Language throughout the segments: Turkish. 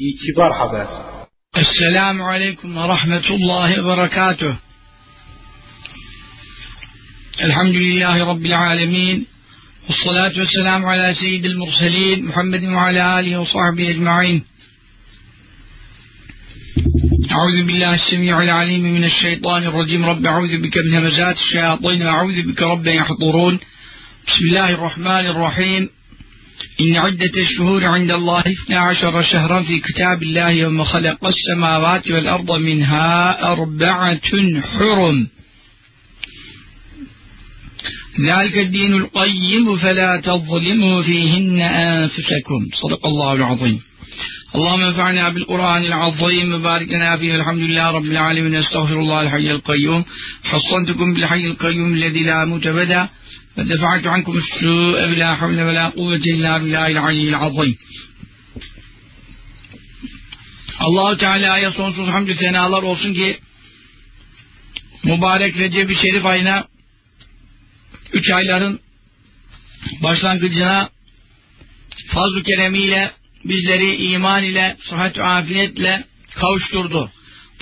كبار حضارات السلام عليكم ورحمة الله وبركاته. الحمد لله رب العالمين والصلاة والسلام على سيد المرسلين محمد وعلى آله وصحبه أجمعين. أعوذ بالله السميع العليم من الشيطان الرجيم. رب أعوذ بك من همزات الشياطين وأعوذ بك رب يحضرون. بسم الله الرحمن الرحيم. إن عدة الشهور عند الله اثنا عشر شهرا في كتاب الله يوم خلق السماوات والأرض منها أربعة حرم. ذلك الدين القيم فلا تظلموا فيهن أنفسكم. صدق الله العظيم. اللهم انفعنا بالقرآن العظيم. وبارك لنا فيه. الحمد لله رب العالمين. أستغفر الله الحي القيوم. حصنتكم بالحي القيوم الذي لا موت بدا ودفعت عنكم السوء بلا حول ولا قوة إلا بالله العلي العظيم Allahu Teala'ya sonsuz hamdü senalar olsun ki mübarek Recep-i Şerif ayına üç ayların başlangıcına fazl-ı keremiyle bizleri iman ile, sıhhat ve afiyetle kavuşturdu.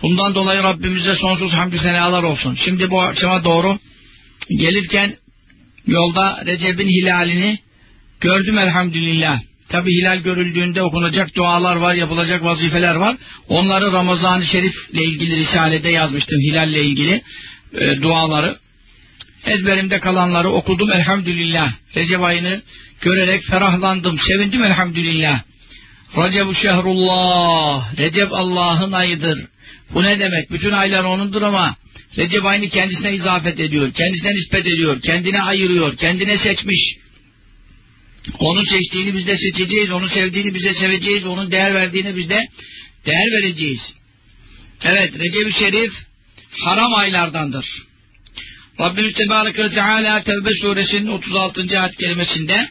Bundan dolayı Rabbimize sonsuz hamdü senalar olsun. Şimdi bu akşama doğru gelirken yolda Recep'in hilalini gördüm elhamdülillah. Tabi hilal görüldüğünde okunacak dualar var, yapılacak vazifeler var. Onları Ramazan-ı Şerif ile ilgili Risale'de yazmıştım hilalle ilgili e, duaları. Ezberimde kalanları okudum elhamdülillah. Recep ayını görerek ferahlandım, sevindim elhamdülillah. Recep-u şehrullah. Recep Allah'ın ayıdır. Bu ne demek? Bütün aylar onundur ama Recep ayını kendisine izafet ediyor, kendisine nispet ediyor, kendine ayırıyor, kendine seçmiş. Onun seçtiğini biz de seçeceğiz, onun sevdiğini biz de seveceğiz, onun değer verdiğini biz de değer vereceğiz. Evet, Recep-i Şerif haram aylardandır. Rabbimiz Tebareke ve Teala Tevbe suresinin 36. ayet kelimesinde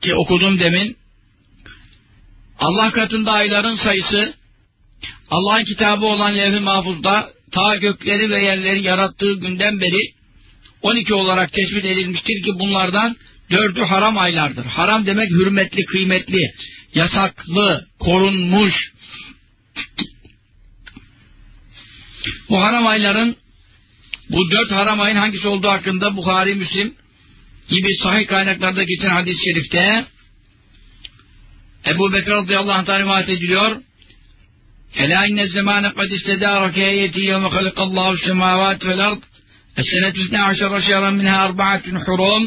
ki okudum demin Allah katında ayların sayısı Allah'ın kitabı olan levh-i mahfuzda ta gökleri ve yerleri yarattığı günden beri 12 olarak tespit edilmiştir ki bunlardan dördü haram aylardır. Haram demek hürmetli, kıymetli, yasaklı, korunmuş. Bu haram ayların bu dört haram ayın hangisi olduğu hakkında Bukhari, Müslim gibi sahih kaynaklarda geçen hadis-i şerifte Ebu Bekir radıyallahu anh'tan rivayet ediliyor. Ela inne zemane kad istedara keyeti yevme halikallahu semavat vel ard السنة اثنى عشر شهرا منها أربعة حرم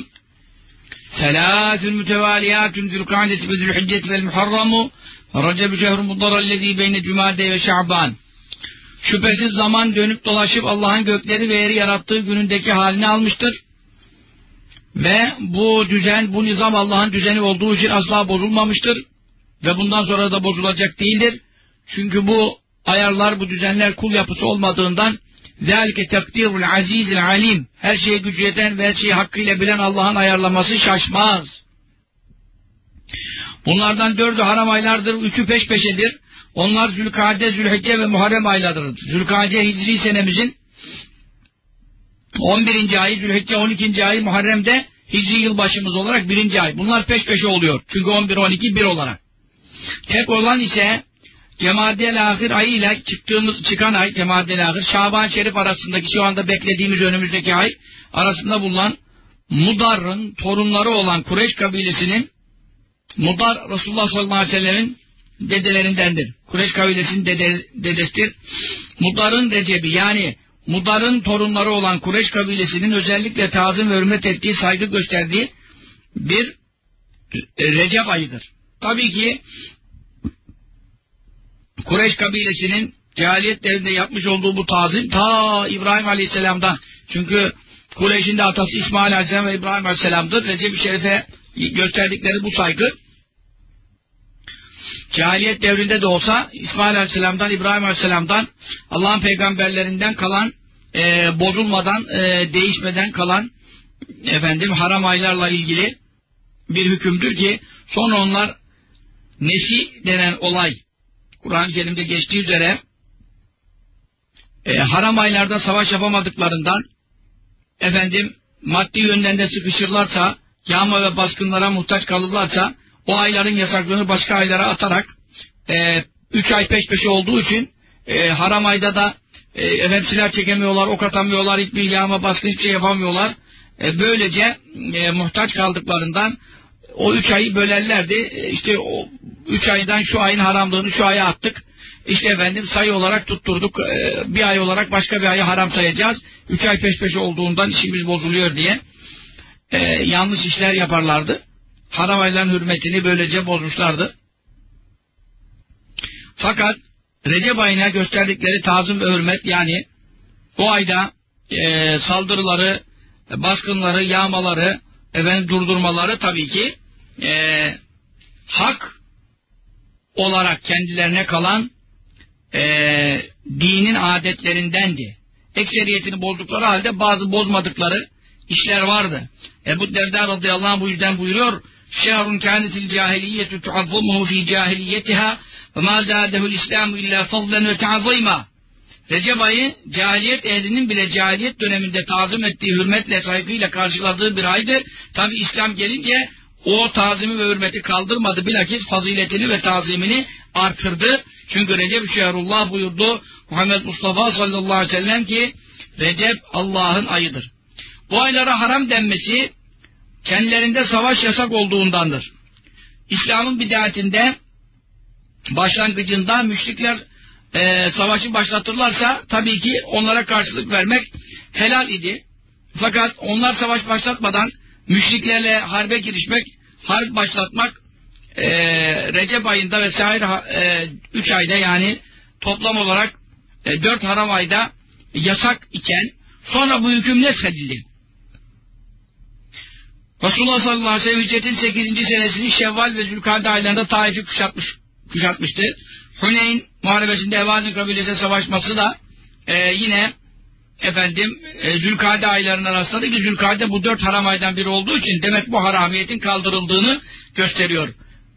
ثلاث متواليات ذو القعدة وذو الحجة والمحرم رجب شهر مضر الذي بين جمادى ve Şaban. Şüphesiz zaman dönüp dolaşıp Allah'ın gökleri ve yeri yarattığı günündeki halini almıştır. Ve bu düzen, bu nizam Allah'ın düzeni olduğu için asla bozulmamıştır. Ve bundan sonra da bozulacak değildir. Çünkü bu ayarlar, bu düzenler kul yapısı olmadığından ذَٰلِكَ تَقْدِيرُ الْعَز۪يزِ الْعَلِيمِ Her şeye gücü yeten ve her şeyi hakkıyla bilen Allah'ın ayarlaması şaşmaz. Bunlardan dördü haram aylardır, üçü peş peşedir. Onlar Zülkade, Zülhicce ve Muharrem aylarıdır. Zülkade Hicri senemizin 11. ayı, Zülhicce 12. ayı, Muharrem'de Hicri yılbaşımız olarak 1. ay. Bunlar peş peşe oluyor. Çünkü 11, 12, 1 olarak. Tek olan ise Cemadel Ahir ayı ile çıktığımız, çıkan ay Cemadel Ahir, Şaban Şerif arasındaki şu anda beklediğimiz önümüzdeki ay arasında bulunan Mudar'ın torunları olan Kureyş kabilesinin Mudar Resulullah sallallahu aleyhi ve sellemin dedelerindendir. Kureyş kabilesinin dede, dedesidir. Mudar'ın Recebi yani Mudar'ın torunları olan Kureyş kabilesinin özellikle tazim ve hürmet ettiği, saygı gösterdiği bir Recep ayıdır. Tabii ki Kureyş kabilesinin cehaliye devrinde yapmış olduğu bu tazim ta İbrahim Aleyhisselam'dan. Çünkü Kureyş'in de atası İsmail Aleyhisselam ve İbrahim Aleyhisselam'dır. Recep-i Şerif'e gösterdikleri bu saygı cehaliye devrinde de olsa İsmail Aleyhisselam'dan, İbrahim Aleyhisselam'dan Allah'ın peygamberlerinden kalan e, bozulmadan, e, değişmeden kalan efendim haram aylarla ilgili bir hükümdür ki sonra onlar nesi denen olay Kur'an-ı Kerim'de geçtiği üzere e, haram aylarda savaş yapamadıklarından efendim maddi yönden de sıkışırlarsa yağma ve baskınlara muhtaç kalırlarsa o ayların yasaklığını başka aylara atarak e, üç ay peş peşe olduğu için e, haram ayda da e, silah çekemiyorlar, ok atamıyorlar, hiçbir yağma baskı hiçbir şey yapamıyorlar. E, böylece e, muhtaç kaldıklarından o üç ayı bölerlerdi. E, işte o üç aydan şu ayın haramlığını şu aya attık. İşte efendim sayı olarak tutturduk. E, bir ay olarak başka bir ayı haram sayacağız. Üç ay peş peşe olduğundan işimiz bozuluyor diye e, yanlış işler yaparlardı. Haram ayların hürmetini böylece bozmuşlardı. Fakat Recep ayına gösterdikleri tazım hürmet yani o ayda e, saldırıları, baskınları, yağmaları, efendim durdurmaları tabii ki e, hak olarak kendilerine kalan e, dinin adetlerindendi. Ekseriyetini bozdukları halde bazı bozmadıkları işler vardı. Ebu Derda radıyallahu anh bu yüzden buyuruyor şehrun kânetil cahiliyetu tuazzumuhu fi cahiliyetiha ve ma zâdehul İslamu illa fadlen ve ta'zîmâ Recep ayı cahiliyet ehlinin bile cahiliyet döneminde tazim ettiği hürmetle saygıyla karşıladığı bir aydı. Tabi İslam gelince o tazimi ve hürmeti kaldırmadı. Bilakis faziletini ve tazimini artırdı. Çünkü Recep Şehrullah buyurdu Muhammed Mustafa sallallahu aleyhi ve sellem ki Recep Allah'ın ayıdır. Bu aylara haram denmesi kendilerinde savaş yasak olduğundandır. İslam'ın bidayetinde başlangıcında müşrikler e, savaşı başlatırlarsa tabii ki onlara karşılık vermek helal idi. Fakat onlar savaş başlatmadan müşriklerle harbe girişmek, harp başlatmak e, Recep ayında vesaire e, ayda yani toplam olarak e, haram ayda yasak iken sonra bu hüküm neshedildi. Resulullah sallallahu aleyhi ve sellem hicretin 8. senesinin Şevval ve Zülkade aylarında Taif'i kuşatmış, kuşatmıştı. Huneyn muharebesinde Evazin kabilesi savaşması da e, yine efendim e, Zülkade aylarına rastladı ki Zülkade bu dört haram aydan biri olduğu için demek bu haramiyetin kaldırıldığını gösteriyor.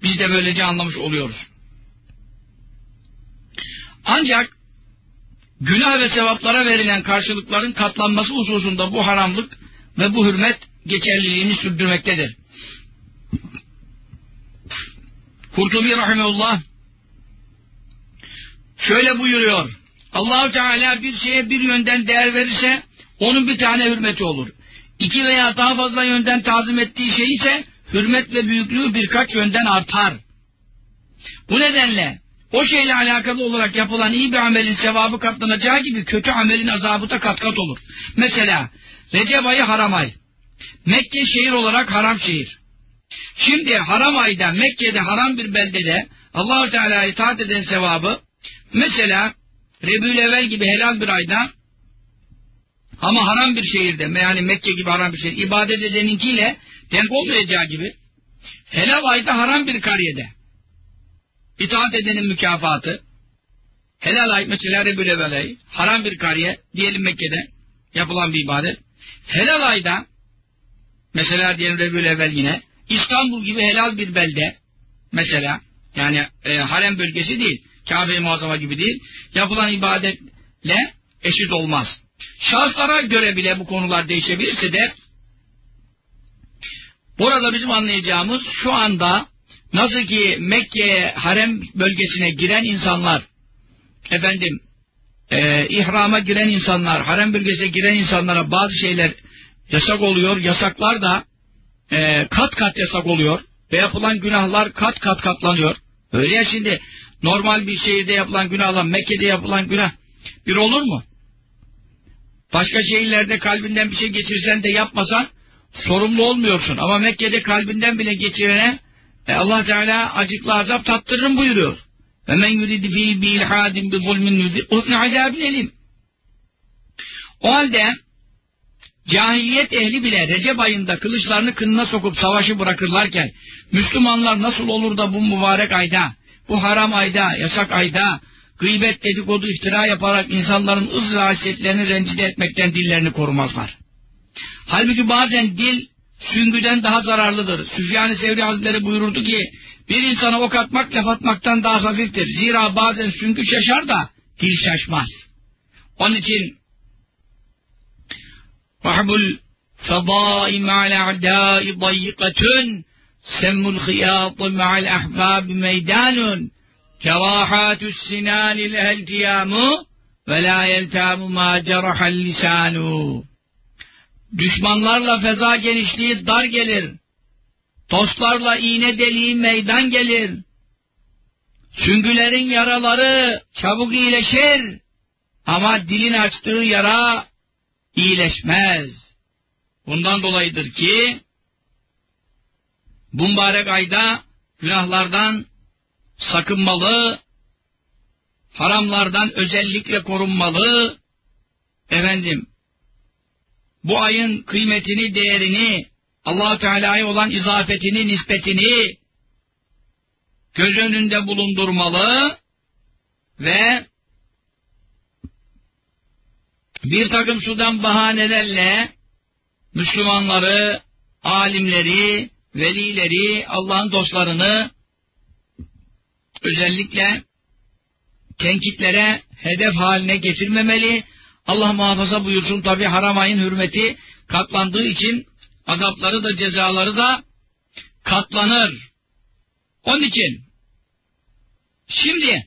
Biz de böylece anlamış oluyoruz. Ancak günah ve sevaplara verilen karşılıkların katlanması hususunda bu haramlık ve bu hürmet geçerliliğini sürdürmektedir. Kurtubi Rahimullah şöyle buyuruyor. Allahu Teala bir şeye bir yönden değer verirse onun bir tane hürmeti olur. İki veya daha fazla yönden tazim ettiği şey ise hürmet ve büyüklüğü birkaç yönden artar. Bu nedenle o şeyle alakalı olarak yapılan iyi bir amelin sevabı katlanacağı gibi kötü amelin azabı da kat kat olur. Mesela Recep ayı haram ay. Mekke şehir olarak haram şehir. Şimdi haram ayda Mekke'de haram bir beldede Allahu Teala'ya itaat eden sevabı mesela Rebül Evvel gibi helal bir ayda ama haram bir şehirde yani Mekke gibi haram bir şehir ibadet edeninkiyle denk olmayacağı gibi helal ayda haram bir kariyede itaat edenin mükafatı helal ay mesela Rebül Evvel ay haram bir kariye diyelim Mekke'de yapılan bir ibadet. Helal ayda mesela diyelim Rebül Evvel yine İstanbul gibi helal bir belde mesela yani e, harem bölgesi değil Kabe-i Muazzama gibi değil yapılan ibadetle eşit olmaz. Şahıslara göre bile bu konular değişebilirse de burada bizim anlayacağımız şu anda nasıl ki Mekke harem bölgesine giren insanlar efendim e, ihrama giren insanlar harem bölgesine giren insanlara bazı şeyler yasak oluyor. Yasaklar da e, kat kat yasak oluyor. Ve yapılan günahlar kat kat katlanıyor. Öyle ya şimdi normal bir şehirde yapılan günahla Mekke'de yapılan günah bir olur mu? Başka şehirlerde kalbinden bir şey geçirsen de yapmasan sorumlu olmuyorsun. Ama Mekke'de kalbinden bile geçirene e, Allah Teala acıklı azap tattırırım buyuruyor. Ve men yuridi fi bi ilhadin bi zulmin azabin elim. O halde Cahiliyet ehli bile Recep ayında kılıçlarını kınına sokup savaşı bırakırlarken Müslümanlar nasıl olur da bu mübarek ayda, bu haram ayda, yasak ayda gıybet, dedikodu, iftira yaparak insanların ız ve haysiyetlerini rencide etmekten dillerini korumazlar. Halbuki bazen dil süngüden daha zararlıdır. Süfyan-ı Sevri Hazretleri buyururdu ki bir insana ok atmak laf atmaktan daha hafiftir. Zira bazen süngü şaşar da dil şaşmaz. Onun için وحب الفضاء مع الأعداء ضيقة سم الخياط مع الأحباب ميدان Kevahatü sinâni leheltiyâmu ve lâ yeltâmu mâ cerahel lisânu. Düşmanlarla feza genişliği dar gelir. Dostlarla iğne deliği meydan gelir. Süngülerin yaraları çabuk iyileşir. Ama dilin açtığı yara iyileşmez. Bundan dolayıdır ki bu mübarek ayda günahlardan sakınmalı, haramlardan özellikle korunmalı, efendim, bu ayın kıymetini, değerini, allah Teala'ya olan izafetini, nispetini göz önünde bulundurmalı ve bir takım sudan bahanelerle Müslümanları, alimleri, velileri, Allah'ın dostlarını özellikle tenkitlere hedef haline getirmemeli. Allah muhafaza buyursun tabi haram ayın hürmeti katlandığı için azapları da cezaları da katlanır. Onun için şimdi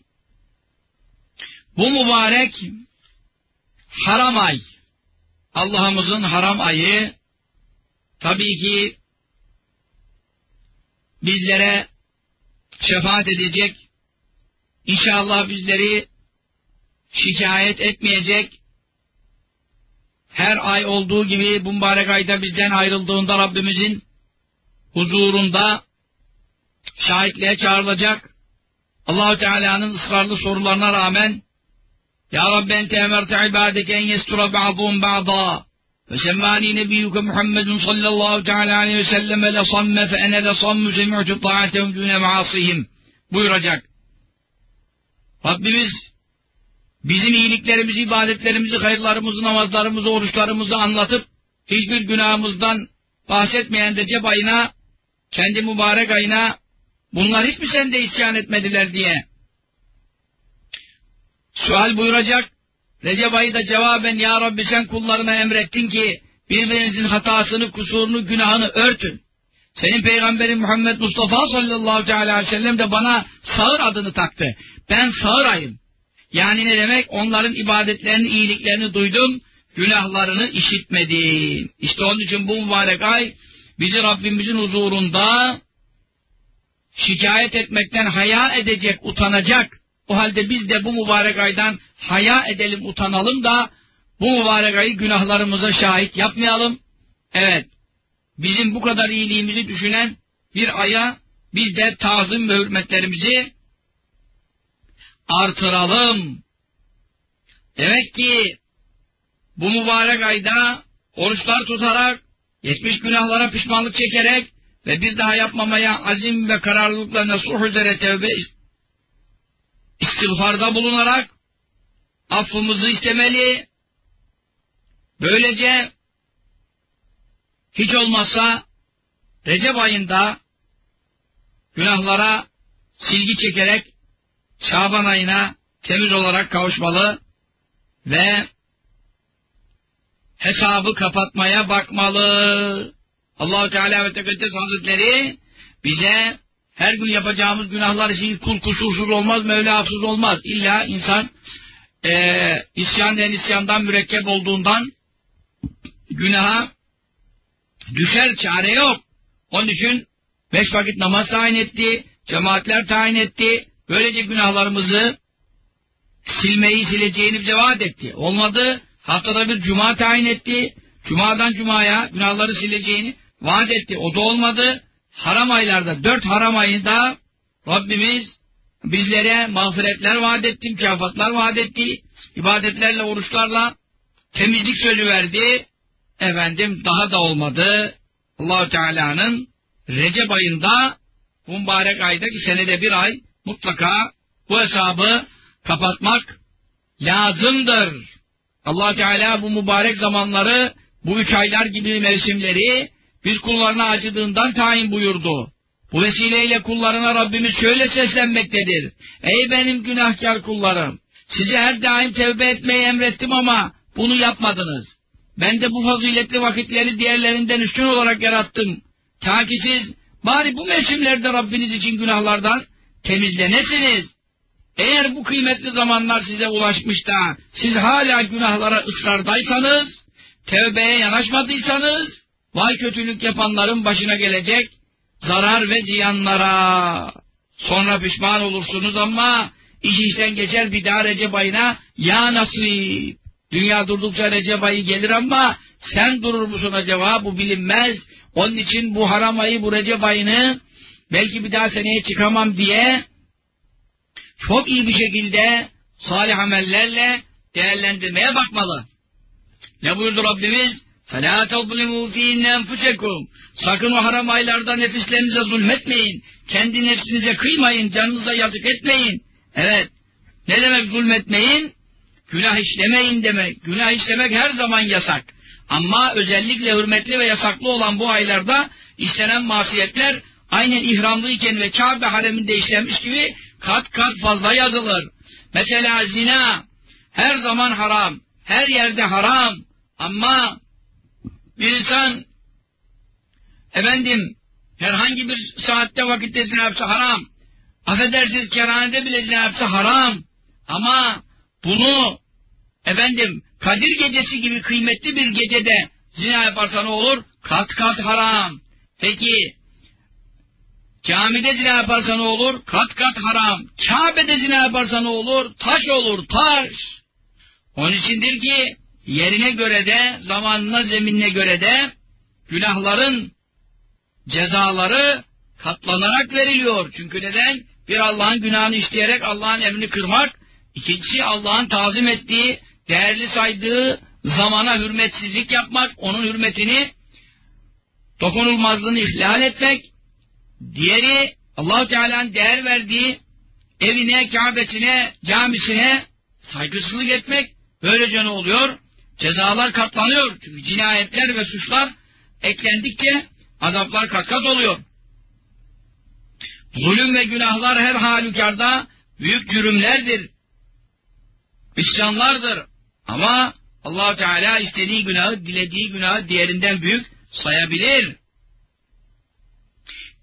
bu mübarek haram ay Allah'ımızın haram ayı tabii ki bizlere şefaat edecek, İnşallah bizleri şikayet etmeyecek, her ay olduğu gibi bu mübarek ayda bizden ayrıldığında Rabbimizin huzurunda şahitliğe çağrılacak. Allahu Teala'nın ısrarlı sorularına rağmen Ya Rabbi ente emerte ibadeke en yestura ba'dhum ba'da sallallahu teala aleyhi ve selleme le samme fe ene le sammu semi'tu ta'atehum düne maasihim buyuracak. Rabbimiz bizim iyiliklerimizi, ibadetlerimizi, hayırlarımızı, namazlarımızı, oruçlarımızı anlatıp hiçbir günahımızdan bahsetmeyen Recep ayına, kendi mübarek ayına bunlar hiç mi sende isyan etmediler diye sual buyuracak. Recep ayı da cevaben Ya Rabbi sen kullarına emrettin ki birbirinizin hatasını, kusurunu, günahını örtün. Senin peygamberin Muhammed Mustafa sallallahu aleyhi ve sellem de bana sağır adını taktı. Ben sağır ayım. Yani ne demek? Onların ibadetlerini, iyiliklerini duydum, günahlarını işitmedim. İşte onun için bu mübarek ay bizi Rabbimizin huzurunda şikayet etmekten haya edecek, utanacak. O halde biz de bu mübarek aydan haya edelim, utanalım da bu mübarek ayı günahlarımıza şahit yapmayalım. Evet, bizim bu kadar iyiliğimizi düşünen bir aya biz de tazım ve hürmetlerimizi artıralım. Demek ki bu mübarek ayda oruçlar tutarak, geçmiş günahlara pişmanlık çekerek ve bir daha yapmamaya azim ve kararlılıkla nasuh üzere tevbe istiğfarda bulunarak affımızı istemeli. Böylece hiç olmazsa Recep ayında günahlara silgi çekerek Şaban ayına temiz olarak kavuşmalı ve hesabı kapatmaya bakmalı. Allahu Teala ve Tekaddes Hazretleri bize her gün yapacağımız günahlar için kul kusursuz olmaz, Mevla hafsız olmaz. İlla insan e, isyan den isyandan mürekkep olduğundan günaha düşer çare yok. Onun için beş vakit namaz tayin etti, cemaatler tayin etti, Böylece günahlarımızı silmeyi sileceğini bize vaat etti. Olmadı haftada bir cuma tayin etti. Cumadan cumaya günahları sileceğini vaat etti. O da olmadı. Haram aylarda, dört haram ayında Rabbimiz bizlere mağfiretler vaat etti, mükafatlar vaat etti. ibadetlerle, oruçlarla temizlik sözü verdi. Efendim daha da olmadı. Allahu Teala'nın Recep ayında bu mübarek ayda ki senede bir ay mutlaka bu hesabı kapatmak lazımdır. allah Teala bu mübarek zamanları, bu üç aylar gibi mevsimleri biz kullarına acıdığından tayin buyurdu. Bu vesileyle kullarına Rabbimiz şöyle seslenmektedir. Ey benim günahkar kullarım! Size her daim tevbe etmeyi emrettim ama bunu yapmadınız. Ben de bu faziletli vakitleri diğerlerinden üstün olarak yarattım. Ta ki siz bari bu mevsimlerde Rabbiniz için günahlardan temizlenesiniz. Eğer bu kıymetli zamanlar size ulaşmış da siz hala günahlara ısrardaysanız, tevbeye yanaşmadıysanız, vay kötülük yapanların başına gelecek zarar ve ziyanlara. Sonra pişman olursunuz ama iş işten geçer bir daha Recep ayına ya nasip. Dünya durdukça Recep ayı gelir ama sen durur musun acaba bu bilinmez. Onun için bu haram ayı bu Recep ayını belki bir daha seneye çıkamam diye çok iyi bir şekilde salih amellerle değerlendirmeye bakmalı. Ne buyurdu Rabbimiz? فَلَا تَظْلِمُوا ف۪ينَ اَنْفُسَكُمْ Sakın o haram aylarda nefislerinize zulmetmeyin. Kendi nefsinize kıymayın, canınıza yazık etmeyin. Evet, ne demek zulmetmeyin? Günah işlemeyin demek. Günah işlemek her zaman yasak. Ama özellikle hürmetli ve yasaklı olan bu aylarda işlenen masiyetler aynen ihramlıyken ve Kabe hareminde işlenmiş gibi kat kat fazla yazılır. Mesela zina her zaman haram, her yerde haram ama bir insan efendim herhangi bir saatte vakitte zina yapsa haram. Affedersiniz kerhanede bile zina yapsa haram. Ama bunu efendim Kadir gecesi gibi kıymetli bir gecede zina yaparsa ne olur? Kat kat haram. Peki camide zina yaparsa ne olur? Kat kat haram. Kabe'de zina yaparsa ne olur? Taş olur, taş. Onun içindir ki yerine göre de, zamanına, zeminine göre de günahların cezaları katlanarak veriliyor. Çünkü neden? Bir Allah'ın günahını işleyerek Allah'ın emrini kırmak, ikincisi Allah'ın tazim ettiği, değerli saydığı zamana hürmetsizlik yapmak, onun hürmetini, dokunulmazlığını ihlal etmek, diğeri allah Teala'nın değer verdiği evine, Kabe'sine, camisine saygısızlık etmek, böylece ne oluyor? Cezalar katlanıyor. Çünkü cinayetler ve suçlar eklendikçe azaplar kat kat oluyor. Zulüm ve günahlar her halükarda büyük cürümlerdir. İsyanlardır. Ama allah Teala istediği günahı, dilediği günahı diğerinden büyük sayabilir.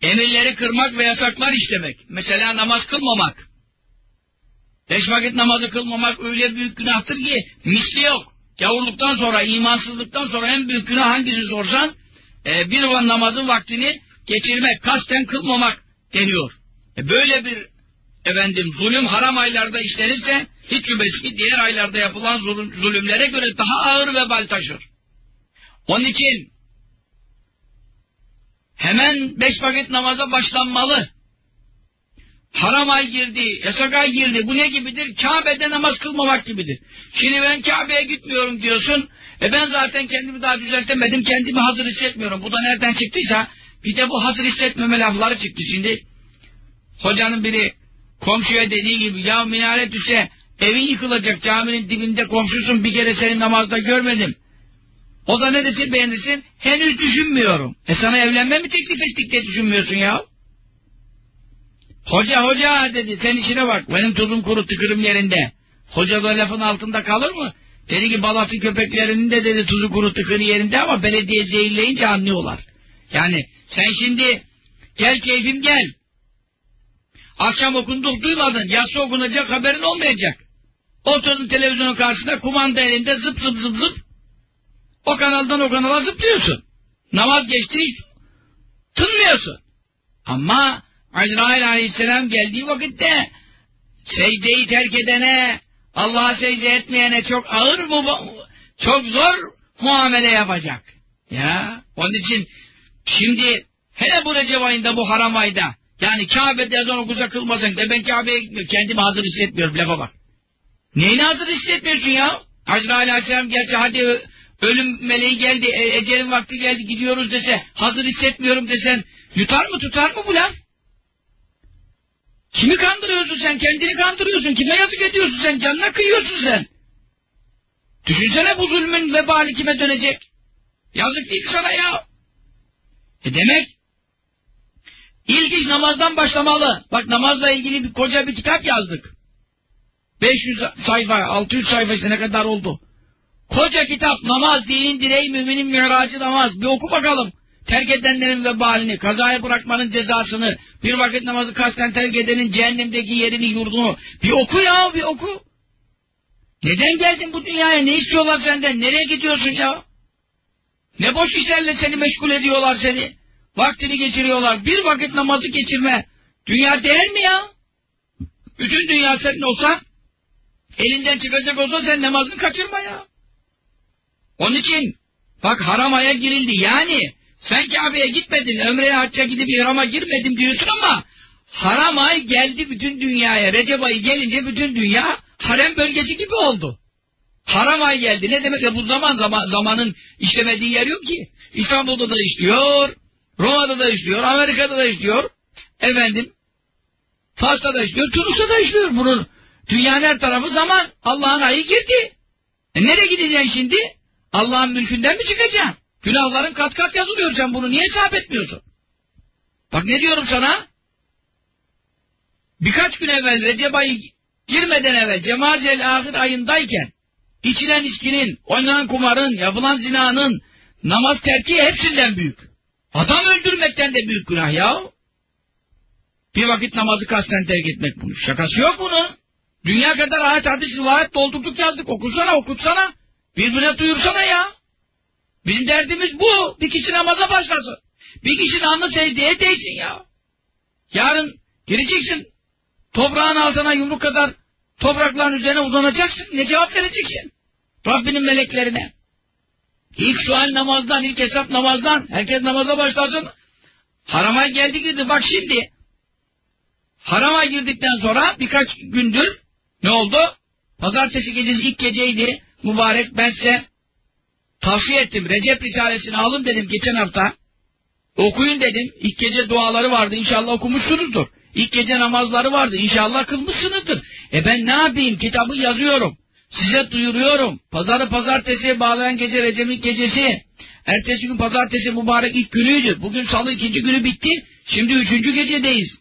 Emirleri kırmak ve yasaklar işlemek. Mesela namaz kılmamak. Beş vakit namazı kılmamak öyle büyük günahtır ki misli yok. Gavurluktan sonra, imansızlıktan sonra en büyük günah hangisi sorsan e, bir olan namazın vaktini geçirmek, kasten kılmamak deniyor. E, böyle bir efendim zulüm haram aylarda işlenirse hiç şüphesiz ki diğer aylarda yapılan zulüm, zulümlere göre daha ağır vebal taşır. Onun için hemen beş vakit namaza başlanmalı. Haram ay girdi, yasak ay girdi. Bu ne gibidir? Kabe'de namaz kılmamak gibidir. Şimdi ben Kabe'ye gitmiyorum diyorsun. E ben zaten kendimi daha düzeltemedim. Kendimi hazır hissetmiyorum. Bu da nereden çıktıysa bir de bu hazır hissetmeme lafları çıktı şimdi. Hocanın biri komşuya dediği gibi ya minare düşse evin yıkılacak caminin dibinde komşusun bir kere seni namazda görmedim. O da ne desin beğenirsin? Henüz düşünmüyorum. E sana evlenme mi teklif ettik de düşünmüyorsun ya? Hoca hoca dedi sen işine bak benim tuzum kuru tıkırım yerinde. Hoca da lafın altında kalır mı? Dedi ki Balatı köpeklerinin de dedi tuzu kuru tıkırı yerinde ama belediye zehirleyince anlıyorlar. Yani sen şimdi gel keyfim gel. Akşam okunduk duymadın. Yatsı okunacak haberin olmayacak. Oturdun televizyonun karşısında kumanda elinde zıp zıp zıp zıp. O kanaldan o kanala zıplıyorsun. Namaz geçti hiç tınmıyorsun. Ama Azrail aleyhisselam geldiği vakitte secdeyi terk edene, Allah'a secde etmeyene çok ağır çok zor muamele yapacak. Ya, onun için şimdi hele bu Recep ayında, bu haram ayda, yani Kabe'de ezan okusa kılmasan de ben Kabe'ye gitmiyorum, kendimi hazır hissetmiyorum, lafa bak. Neyini hazır hissetmiyorsun ya? Azrail aleyhisselam gelse hadi ölüm meleği geldi, e, ecelin vakti geldi gidiyoruz dese, hazır hissetmiyorum desen, yutar mı tutar mı bu laf? Kimi kandırıyorsun sen? Kendini kandırıyorsun. Kime yazık ediyorsun sen? Canına kıyıyorsun sen. Düşünsene bu zulmün vebali kime dönecek? Yazık değil sana ya. E demek ilk iş namazdan başlamalı. Bak namazla ilgili bir koca bir kitap yazdık. 500 sayfa, 600 sayfa işte ne kadar oldu. Koca kitap namaz, dinin direği, müminin miracı namaz. Bir oku bakalım. Terk edenlerin vebalini, kazaya bırakmanın cezasını, bir vakit namazı kasten terk edenin cehennemdeki yerini, yurdunu bir oku ya, bir oku. Neden geldin bu dünyaya? Ne istiyorlar senden? Nereye gidiyorsun ya? Ne boş işlerle seni meşgul ediyorlar seni. Vaktini geçiriyorlar. Bir vakit namazı geçirme. Dünya değer mi ya? Bütün dünya senin olsa, elinden çıkacak olsa sen namazını kaçırma ya. Onun için bak haramaya girildi. Yani sen Kabe'ye gitmedin, ömreye hacca gidip ihrama girmedim diyorsun ama haram ay geldi bütün dünyaya. Recep ayı gelince bütün dünya harem bölgesi gibi oldu. Haram ay geldi. Ne demek ya bu zaman, zaman zamanın işlemediği yer yok ki. İstanbul'da da işliyor, Roma'da da işliyor, Amerika'da da işliyor. Efendim, Fas'ta da işliyor, Tunus'ta da işliyor. Bunun dünyanın her tarafı zaman. Allah'ın ayı girdi. E nereye gideceksin şimdi? Allah'ın mülkünden mi çıkacaksın? Günahların kat kat yazılıyor sen bunu niye hesap etmiyorsun? Bak ne diyorum sana? Birkaç gün evvel Recep ayı girmeden evvel Cemazel ahir ayındayken içilen içkinin, oynanan kumarın, yapılan zinanın, namaz terki hepsinden büyük. Adam öldürmekten de büyük günah ya. Bir vakit namazı kasten terk etmek bunun. Şakası yok bunun. Dünya kadar ayet hadis rivayet doldurduk yazdık. Okusana okutsana. Birbirine duyursana ya. Bizim derdimiz bu. Bir kişi namaza başlasın. Bir kişinin alnı secdeye değsin ya. Yarın gireceksin. Toprağın altına yumruk kadar toprakların üzerine uzanacaksın. Ne cevap vereceksin? Rabbinin meleklerine. İlk sual namazdan, ilk hesap namazdan. Herkes namaza başlasın. Harama geldi girdi. Bak şimdi harama girdikten sonra birkaç gündür ne oldu? Pazartesi gecesi ilk geceydi. Mübarek ben size tavsiye ettim. Recep Risalesini alın dedim geçen hafta. Okuyun dedim. İlk gece duaları vardı. İnşallah okumuşsunuzdur. İlk gece namazları vardı. İnşallah kılmışsınızdır. E ben ne yapayım? Kitabı yazıyorum. Size duyuruyorum. Pazarı pazartesiye bağlayan gece Recep'in gecesi. Ertesi gün pazartesi mübarek ilk günüydü. Bugün salı ikinci günü bitti. Şimdi üçüncü gecedeyiz.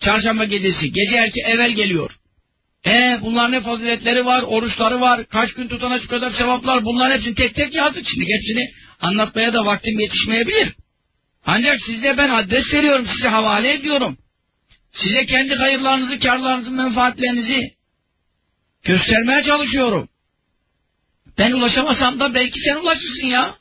Çarşamba gecesi. Gece erke evvel geliyor. E bunlar ne faziletleri var, oruçları var, kaç gün tutana şu kadar sevaplar, bunların hepsini tek tek yazdık şimdi. Hepsini anlatmaya da vaktim yetişmeyebilir. Ancak size ben adres veriyorum, size havale ediyorum. Size kendi hayırlarınızı, karlarınızı, menfaatlerinizi göstermeye çalışıyorum. Ben ulaşamasam da belki sen ulaşırsın ya.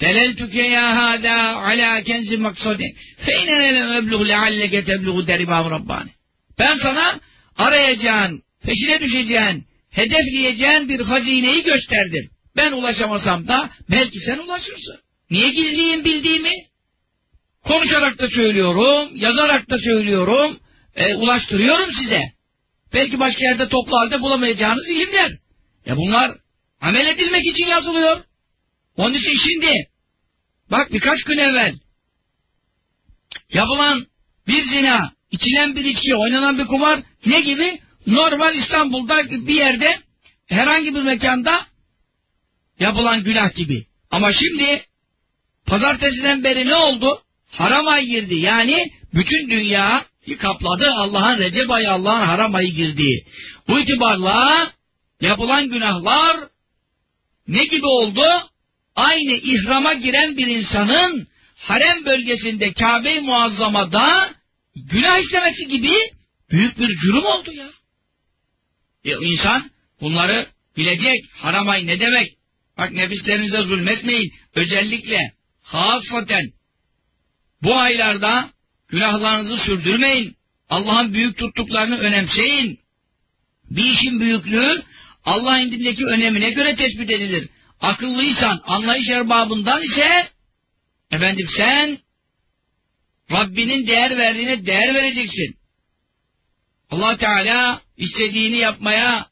Deleltüke ya hâdâ alâ kenzi maksadi fe inene mebluğ lealleke tebluğu deribâhu rabbâni. Ben sana arayacağın, peşine düşeceğin, hedefleyeceğin bir hazineyi gösterdim. Ben ulaşamasam da belki sen ulaşırsın. Niye gizliyim bildiğimi? Konuşarak da söylüyorum, yazarak da söylüyorum, e, ulaştırıyorum size. Belki başka yerde toplu halde bulamayacağınız ilimler. Ya bunlar amel edilmek için yazılıyor. Onun için şimdi, bak birkaç gün evvel, yapılan bir zina, içilen bir içki, oynanan bir kumar ne gibi? Normal İstanbul'da bir yerde herhangi bir mekanda yapılan günah gibi. Ama şimdi pazartesiden beri ne oldu? Haram ay girdi. Yani bütün dünya kapladı. Allah'ın Recep ayı Allah'ın haram ayı girdi. Bu itibarla yapılan günahlar ne gibi oldu? Aynı ihrama giren bir insanın harem bölgesinde Kabe-i Muazzama'da günah işlemesi gibi büyük bir cürüm oldu ya. E, insan bunları bilecek. Haram ay ne demek? Bak nefislerinize zulmetmeyin. Özellikle hasaten bu aylarda günahlarınızı sürdürmeyin. Allah'ın büyük tuttuklarını önemseyin. Bir işin büyüklüğü Allah indindeki önemine göre tespit edilir. Akıllıysan, anlayış erbabından ise efendim sen Rabbinin değer verdiğine değer vereceksin. Allah Teala istediğini yapmaya,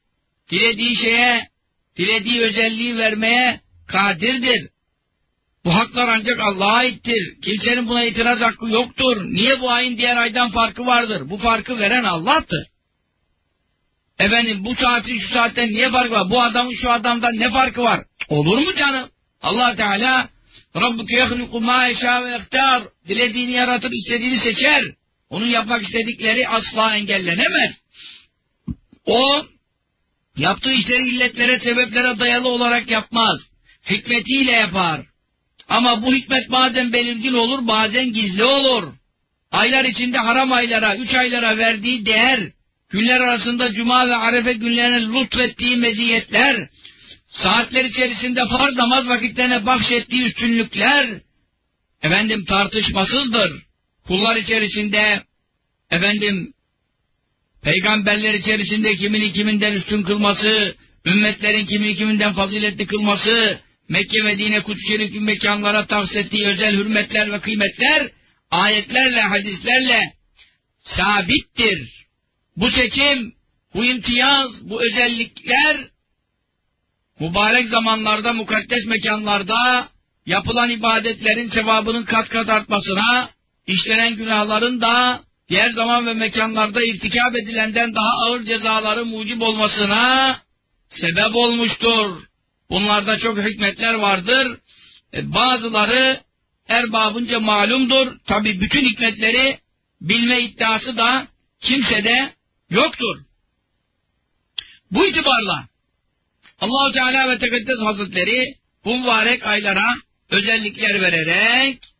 dilediği şeye, dilediği özelliği vermeye kadirdir. Bu haklar ancak Allah'a aittir. Kimsenin buna itiraz hakkı yoktur. Niye bu ayın diğer aydan farkı vardır? Bu farkı veren Allah'tır. Efendim bu saatin şu saatten niye farkı var? Bu adamın şu adamdan ne farkı var? Olur mu canım? allah Teala Rabbuke yehluku ma eşâ ve ektar. Dilediğini yaratır, istediğini seçer. Onun yapmak istedikleri asla engellenemez. O yaptığı işleri illetlere, sebeplere dayalı olarak yapmaz. Hikmetiyle yapar. Ama bu hikmet bazen belirgin olur, bazen gizli olur. Aylar içinde haram aylara, üç aylara verdiği değer, günler arasında cuma ve arefe günlerine lütfettiği meziyetler, saatler içerisinde farz namaz vakitlerine bahşettiği üstünlükler, efendim tartışmasızdır. Kullar içerisinde, efendim, peygamberler içerisinde kimini kiminden üstün kılması, ümmetlerin kimini kiminden faziletli kılması, Mekke, Medine, Kudüs Şerif mekanlara tahsis ettiği özel hürmetler ve kıymetler, ayetlerle, hadislerle sabittir. Bu seçim, bu imtiyaz, bu özellikler mübarek zamanlarda, mukaddes mekanlarda yapılan ibadetlerin sevabının kat kat artmasına, işlenen günahların da diğer zaman ve mekanlarda irtikap edilenden daha ağır cezaları mucib olmasına sebep olmuştur. Bunlarda çok hikmetler vardır. E, bazıları erbabınca malumdur. Tabi bütün hikmetleri bilme iddiası da kimsede yoktur. Bu itibarla Allahu Teala ve Tekaddes Hazretleri bu mübarek aylara özellikler vererek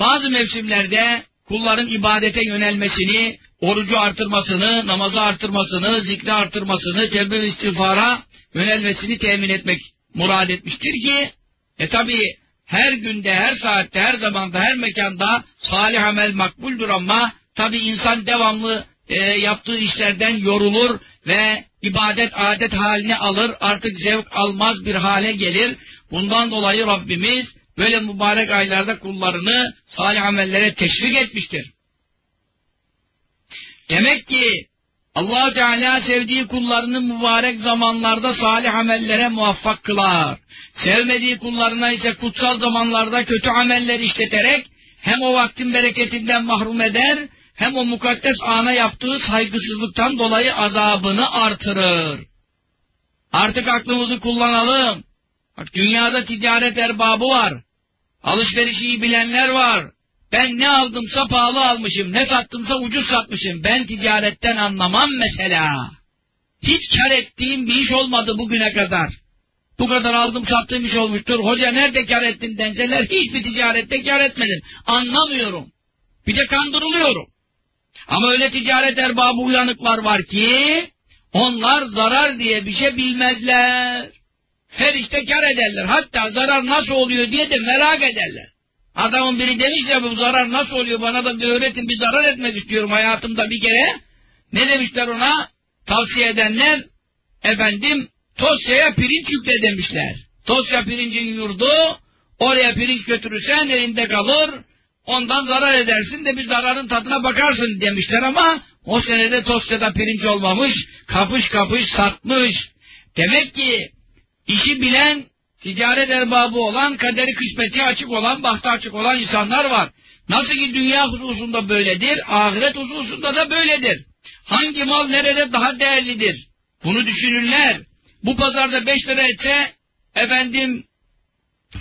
bazı mevsimlerde kulların ibadete yönelmesini, orucu artırmasını, namazı artırmasını, zikri artırmasını, ve istiğfara yönelmesini temin etmek murad etmiştir ki, e tabi her günde, her saatte, her zamanda, her mekanda salih amel makbuldür ama tabi insan devamlı e, yaptığı işlerden yorulur ve ibadet adet haline alır, artık zevk almaz bir hale gelir. Bundan dolayı Rabbimiz böyle mübarek aylarda kullarını salih amellere teşvik etmiştir. Demek ki allah Teala sevdiği kullarını mübarek zamanlarda salih amellere muvaffak kılar. Sevmediği kullarına ise kutsal zamanlarda kötü ameller işleterek hem o vaktin bereketinden mahrum eder, hem o mukaddes ana yaptığı saygısızlıktan dolayı azabını artırır. Artık aklımızı kullanalım. Bak dünyada ticaret erbabı var. Alışverişi bilenler var. Ben ne aldımsa pahalı almışım, ne sattımsa ucuz satmışım. Ben ticaretten anlamam mesela. Hiç kar ettiğim bir iş olmadı bugüne kadar. Bu kadar aldım sattığım iş olmuştur. Hoca nerede kar ettin denseler hiçbir ticarette kar etmedim. Anlamıyorum. Bir de kandırılıyorum. Ama öyle ticaret erbabı uyanıklar var ki onlar zarar diye bir şey bilmezler. Her işte kar ederler. Hatta zarar nasıl oluyor diye de merak ederler. Adamın biri demiş ya bu zarar nasıl oluyor bana da bir öğretin bir zarar etmek istiyorum hayatımda bir kere. Ne demişler ona? Tavsiye edenler efendim Tosya'ya pirinç yükle demişler. Tosya pirincin yurdu oraya pirinç götürürsen elinde kalır ondan zarar edersin de bir zararın tadına bakarsın demişler ama o senede Tosya'da pirinç olmamış kapış kapış satmış. Demek ki işi bilen ticaret erbabı olan, kaderi kısmeti açık olan, bahtı açık olan insanlar var. Nasıl ki dünya hususunda böyledir, ahiret hususunda da böyledir. Hangi mal nerede daha değerlidir? Bunu düşünürler. Bu pazarda 5 lira etse, efendim,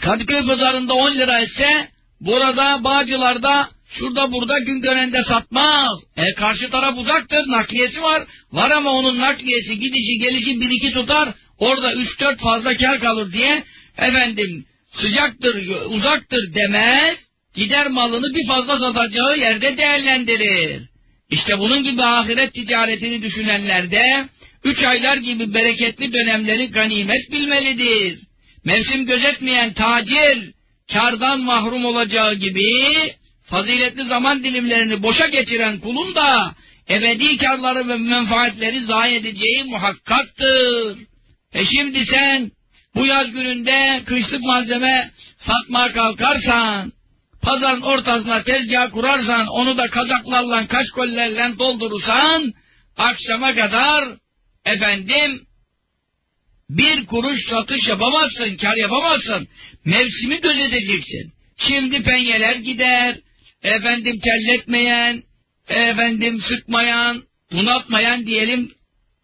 Kadıköy pazarında 10 lira etse, burada, Bağcılar'da, şurada burada gün görende satmaz. E karşı taraf uzaktır, nakliyesi var. Var ama onun nakliyesi, gidişi, gelişi bir iki tutar, orada üç dört fazla kar kalır diye efendim sıcaktır, uzaktır demez, gider malını bir fazla satacağı yerde değerlendirir. İşte bunun gibi ahiret ticaretini düşünenler de üç aylar gibi bereketli dönemleri ganimet bilmelidir. Mevsim gözetmeyen tacir, kardan mahrum olacağı gibi faziletli zaman dilimlerini boşa geçiren kulun da ebedi karları ve menfaatleri zayi edeceği muhakkaktır. E şimdi sen bu yaz gününde kışlık malzeme satmaya kalkarsan, pazarın ortasına tezgah kurarsan, onu da kazaklarla, kaşkollerle doldurursan, akşama kadar efendim bir kuruş satış yapamazsın, kar yapamazsın. Mevsimi gözeteceksin. Şimdi penyeler gider, efendim terletmeyen, efendim sıkmayan, bunaltmayan diyelim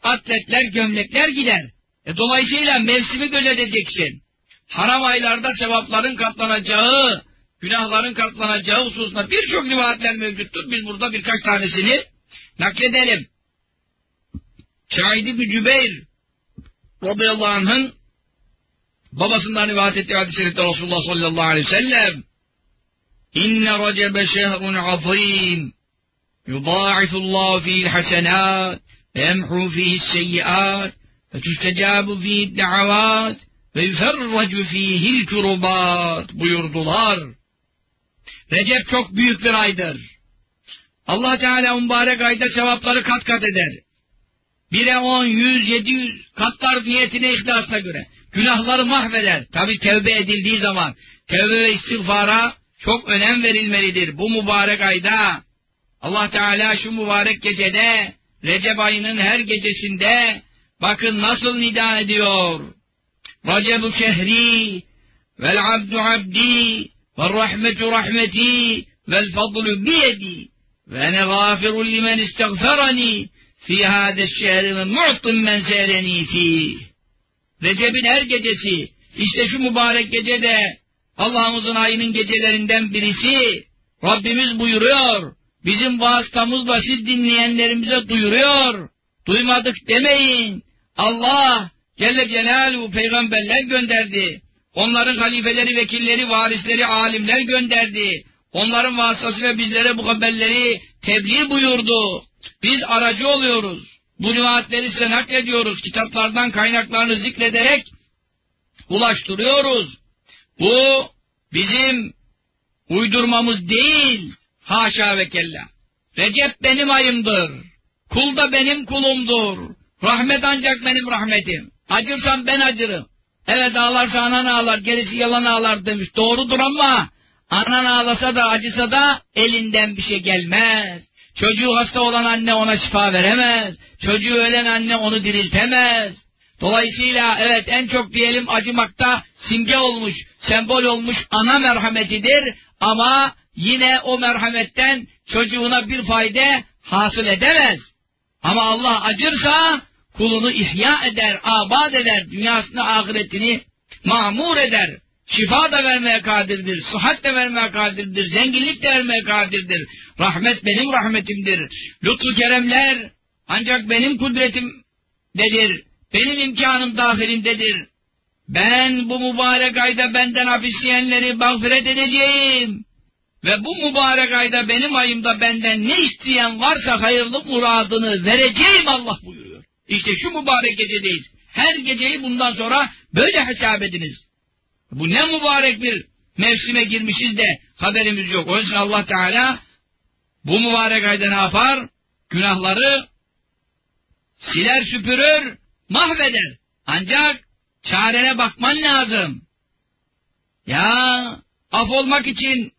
atletler, gömlekler gider. E dolayısıyla mevsimi gözeteceksin. Haram aylarda sevapların katlanacağı, günahların katlanacağı hususunda birçok rivayetler mevcuttur. Biz burada birkaç tanesini nakledelim. Şahidi bir Cübeyr radıyallahu anh'ın babasından rivayet ettiği hadis-i şerifte Resulullah sallallahu aleyhi ve sellem İnne recebe şehrun azim yudâifullahu fîl hasenât ve yemhû fîhis fîhid da'avât ve yüferracu fîhil kurubat buyurdular. Recep çok büyük bir aydır. Allah Teala mübarek ayda sevapları kat kat eder. Bire on, yüz, yedi yüz katlar niyetine ihlasına göre. Günahları mahveder. Tabi tevbe edildiği zaman tevbe ve istiğfara çok önem verilmelidir. Bu mübarek ayda Allah Teala şu mübarek gecede Recep ayının her gecesinde bakın nasıl nida ediyor. Recebu şehri vel abdu abdi vel rahmetu rahmeti vel fadlu biyedi ve ene gafirun limen istagferani fi hâdes şehri ve mu'tun men se'leni fîh. Recep'in her gecesi, işte şu mübarek gecede, Allah'ımızın ayının gecelerinden birisi, Rabbimiz buyuruyor, bizim vasıtamızla siz dinleyenlerimize duyuruyor, duymadık demeyin, Allah Celle Celaluhu peygamberler gönderdi, onların halifeleri, vekilleri, varisleri, alimler gönderdi, onların vasıtasıyla bizlere bu haberleri tebliğ buyurdu, biz aracı oluyoruz. Bu rivayetleri size naklediyoruz. Kitaplardan kaynaklarını zikrederek ulaştırıyoruz. Bu bizim uydurmamız değil. Haşa ve kella. Recep benim ayımdır. Kul da benim kulumdur. Rahmet ancak benim rahmetim. Acırsam ben acırım. Evet ağlarsa anan ağlar, gerisi yalan ağlar demiş. Doğrudur ama anan ağlasa da acısa da elinden bir şey gelmez. Çocuğu hasta olan anne ona şifa veremez. Çocuğu ölen anne onu diriltemez. Dolayısıyla evet en çok diyelim acımakta simge olmuş, sembol olmuş ana merhametidir. Ama yine o merhametten çocuğuna bir fayda hasıl edemez. Ama Allah acırsa kulunu ihya eder, abad eder, dünyasını ahiretini mamur eder. Şifa da vermeye kadirdir, sıhhat de vermeye kadirdir, zenginlik de vermeye kadirdir. Rahmet benim rahmetimdir. Lütfu keremler ancak benim kudretimdedir. Benim imkanım dahilindedir. Ben bu mübarek ayda benden af isteyenleri mağfiret edeceğim. Ve bu mübarek ayda benim ayımda benden ne isteyen varsa hayırlı muradını vereceğim Allah buyuruyor. İşte şu mübarek gecedeyiz. Her geceyi bundan sonra böyle hesap ediniz. Bu ne mübarek bir mevsime girmişiz de haberimiz yok. O yüzden Allah Teala bu mübarek ayda ne yapar? Günahları siler süpürür, mahveder. Ancak çarene bakman lazım. Ya af olmak için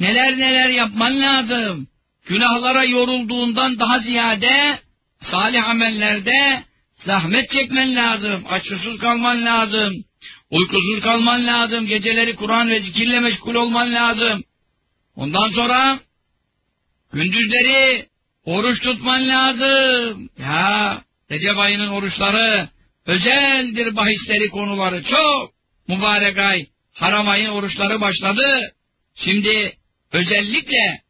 neler neler yapman lazım. Günahlara yorulduğundan daha ziyade salih amellerde zahmet çekmen lazım. Açısız kalman lazım. Uykusuz kalman lazım. Geceleri Kur'an ve zikirle meşgul olman lazım. Ondan sonra gündüzleri oruç tutman lazım. Ya Recep ayının oruçları özeldir bahisleri konuları çok. Mübarek ay haram ayın oruçları başladı. Şimdi özellikle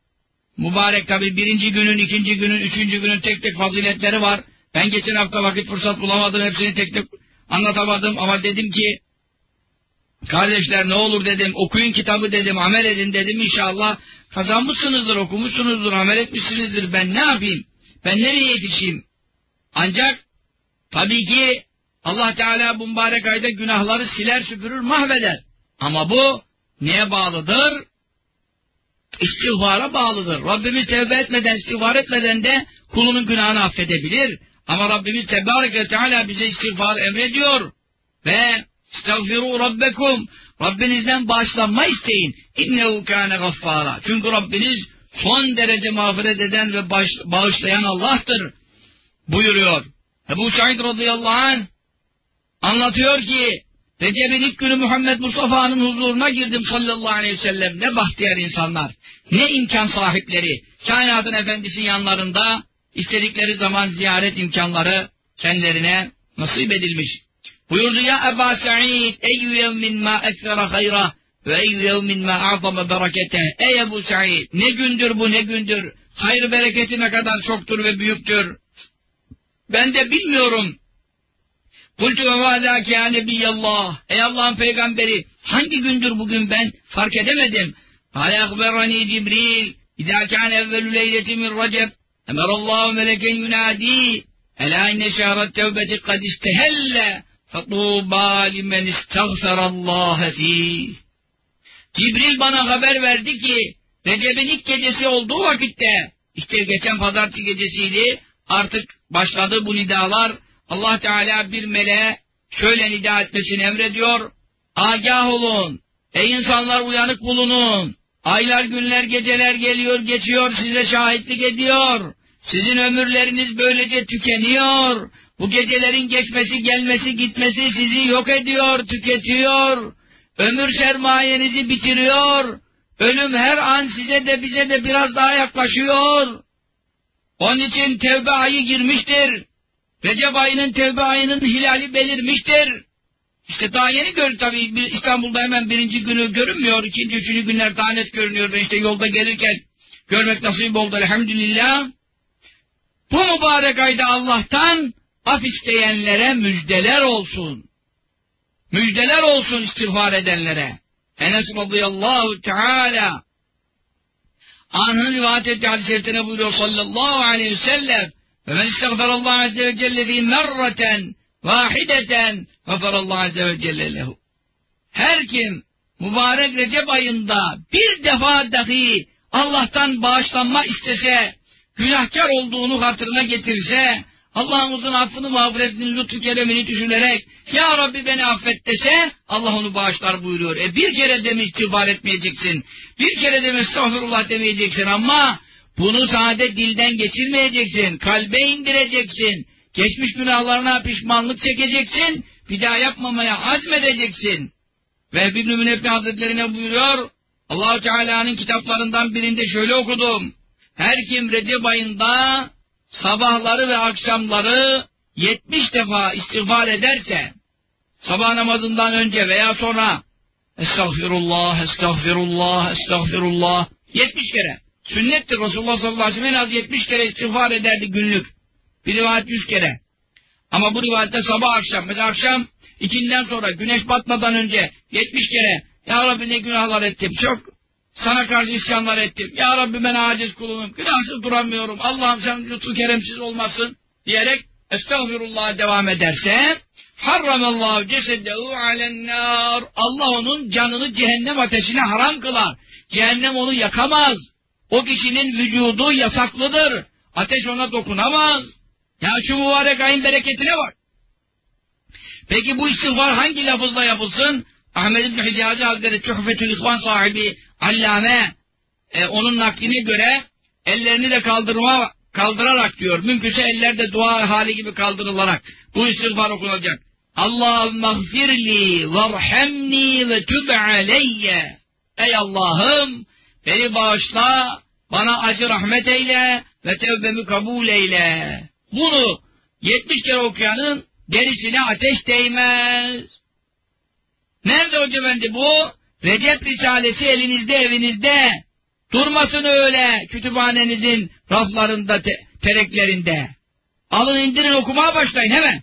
mübarek tabi birinci günün, ikinci günün, üçüncü günün tek tek faziletleri var. Ben geçen hafta vakit fırsat bulamadım. Hepsini tek tek anlatamadım ama dedim ki Kardeşler ne olur dedim, okuyun kitabı dedim, amel edin dedim inşallah. Kazanmışsınızdır, okumuşsunuzdur, amel etmişsinizdir. Ben ne yapayım? Ben nereye yetişeyim? Ancak tabii ki Allah Teala bu mübarek ayda günahları siler süpürür mahveder. Ama bu neye bağlıdır? İstiğfara bağlıdır. Rabbimiz tevbe etmeden, istiğfar etmeden de kulunun günahını affedebilir. Ama Rabbimiz Tebarek ve Teala bize istiğfar emrediyor. Ve Estağfiru rabbekum. Rabbinizden bağışlanma isteyin. İnnehu kâne gaffara. Çünkü Rabbiniz son derece mağfiret eden ve bağışlayan Allah'tır. Buyuruyor. Ebu Said radıyallahu anh anlatıyor ki Recep'in ilk günü Muhammed Mustafa'nın huzuruna girdim sallallahu aleyhi ve sellem. Ne bahtiyar insanlar, ne imkan sahipleri. Kainatın efendisi yanlarında istedikleri zaman ziyaret imkanları kendilerine nasip edilmiş. Buyurdu ya Eba Sa'id eyyü yevmin ma eksera hayra ve eyyü yevmin ma a'zama berekete. Ey Ebu Sa'id ne gündür bu ne gündür. Hayır bereketi ne kadar çoktur ve büyüktür. Ben de bilmiyorum. Kultu ve vâdâke ya nebiyyallah. Ey Allah'ın peygamberi hangi gündür bugün ben fark edemedim. Akberani Cibril. İzâ kâne evvelü leyleti min recep. Emerallahu meleken yunâdî. Elâ inne şehret tevbeti kad istehelle. Fetûbâ limen istagferallâhe fîh. Cibril bana haber verdi ki Recep'in ilk gecesi olduğu vakitte işte geçen pazartesi gecesiydi artık başladı bu nidalar Allah Teala bir meleğe şöyle nida etmesini emrediyor. Agah olun. Ey insanlar uyanık bulunun. Aylar günler geceler geliyor geçiyor size şahitlik ediyor. Sizin ömürleriniz böylece tükeniyor. Bu gecelerin geçmesi gelmesi gitmesi sizi yok ediyor tüketiyor. Ömür sermayenizi bitiriyor. Ölüm her an size de bize de biraz daha yaklaşıyor. Onun için tevbe ayı girmiştir. Recep ayının tevbe ayının hilali belirmiştir. İşte daha yeni gör tabii İstanbul'da hemen birinci günü görünmüyor. ikinci, üçüncü günler daha net görünüyor. Ben işte yolda gelirken görmek nasip oldu elhamdülillah. Bu mübarek ayda Allah'tan af isteyenlere müjdeler olsun. Müjdeler olsun istiğfar edenlere. Enes radıyallahu teala anh'ın rivayet ettiği hadis-i buyuruyor sallallahu aleyhi ve sellem men istagferallahu azze ve celle fi merraten vahideten gafarallahu azze ve celle lehu her kim mübarek Recep ayında bir defa dahi Allah'tan bağışlanma istese, günahkar olduğunu hatırına getirse, Allah'ımızın affını, mağfiretini, lütfu keremini düşünerek Ya Rabbi beni affet dese Allah onu bağışlar buyuruyor. E bir kere de mi istiğfar etmeyeceksin? Bir kere de mi estağfurullah demeyeceksin ama bunu sade dilden geçirmeyeceksin. Kalbe indireceksin. Geçmiş günahlarına pişmanlık çekeceksin. Bir daha yapmamaya azmedeceksin. Ve İbn-i Münebbi Hazretlerine buyuruyor allah Teala'nın kitaplarından birinde şöyle okudum. Her kim Recep ayında sabahları ve akşamları 70 defa istiğfar ederse sabah namazından önce veya sonra estağfirullah, estağfirullah, estağfirullah 70 kere. Sünnettir Resulullah sallallahu aleyhi ve sellem en az 70 kere istiğfar ederdi günlük. Bir rivayet 100 kere. Ama bu rivayette sabah akşam, mesela akşam ikinden sonra güneş batmadan önce 70 kere Ya Rabbi ne günahlar ettim çok sana karşı isyanlar ettim. Ya Rabbi ben aciz kulunum. Günahsız duramıyorum. Allah'ım sen lütfu keremsiz olmasın diyerek estağfirullah devam ederse harramallahu cesedehu alennâr Allah onun canını cehennem ateşine haram kılar. Cehennem onu yakamaz. O kişinin vücudu yasaklıdır. Ateş ona dokunamaz. Ya şu mübarek ayın bereketine bak. Peki bu istiğfar hangi lafızla yapılsın? Ahmed İbni Hicazi Hazretleri Tuhfetül İhvan sahibi Allame e, onun nakline göre ellerini de kaldırma kaldırarak diyor. Mümkünse eller de dua hali gibi kaldırılarak bu istiğfar okunacak. Allahümme gfirli varhamni ve tüb. Ey Allah'ım beni bağışla, bana acı rahmet eyle ve tevbemi kabul eyle. Bunu 70 kere okuyanın derisine ateş değmez. Nerede hoca efendi bu? Recep Risalesi elinizde evinizde. Durmasın öyle kütüphanenizin raflarında, te tereklerinde. Alın indirin okumaya başlayın hemen.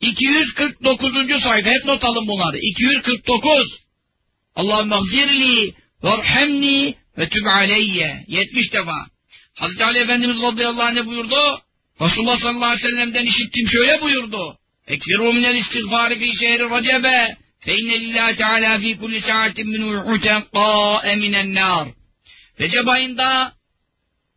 249. sayfa hep not alın bunları. 249. Allahümme gfirli Verhemni ve tüb aleyye. 70 defa. Hazreti Ali Efendimiz radıyallahu anh buyurdu? Resulullah sallallahu aleyhi ve sellem'den işittim şöyle buyurdu. Ekfiru minel istiğfari fi şehri racebe. Fe inne lillahi teala fi kulli saatin min uyhuten qa'e minen nar. Recep ayında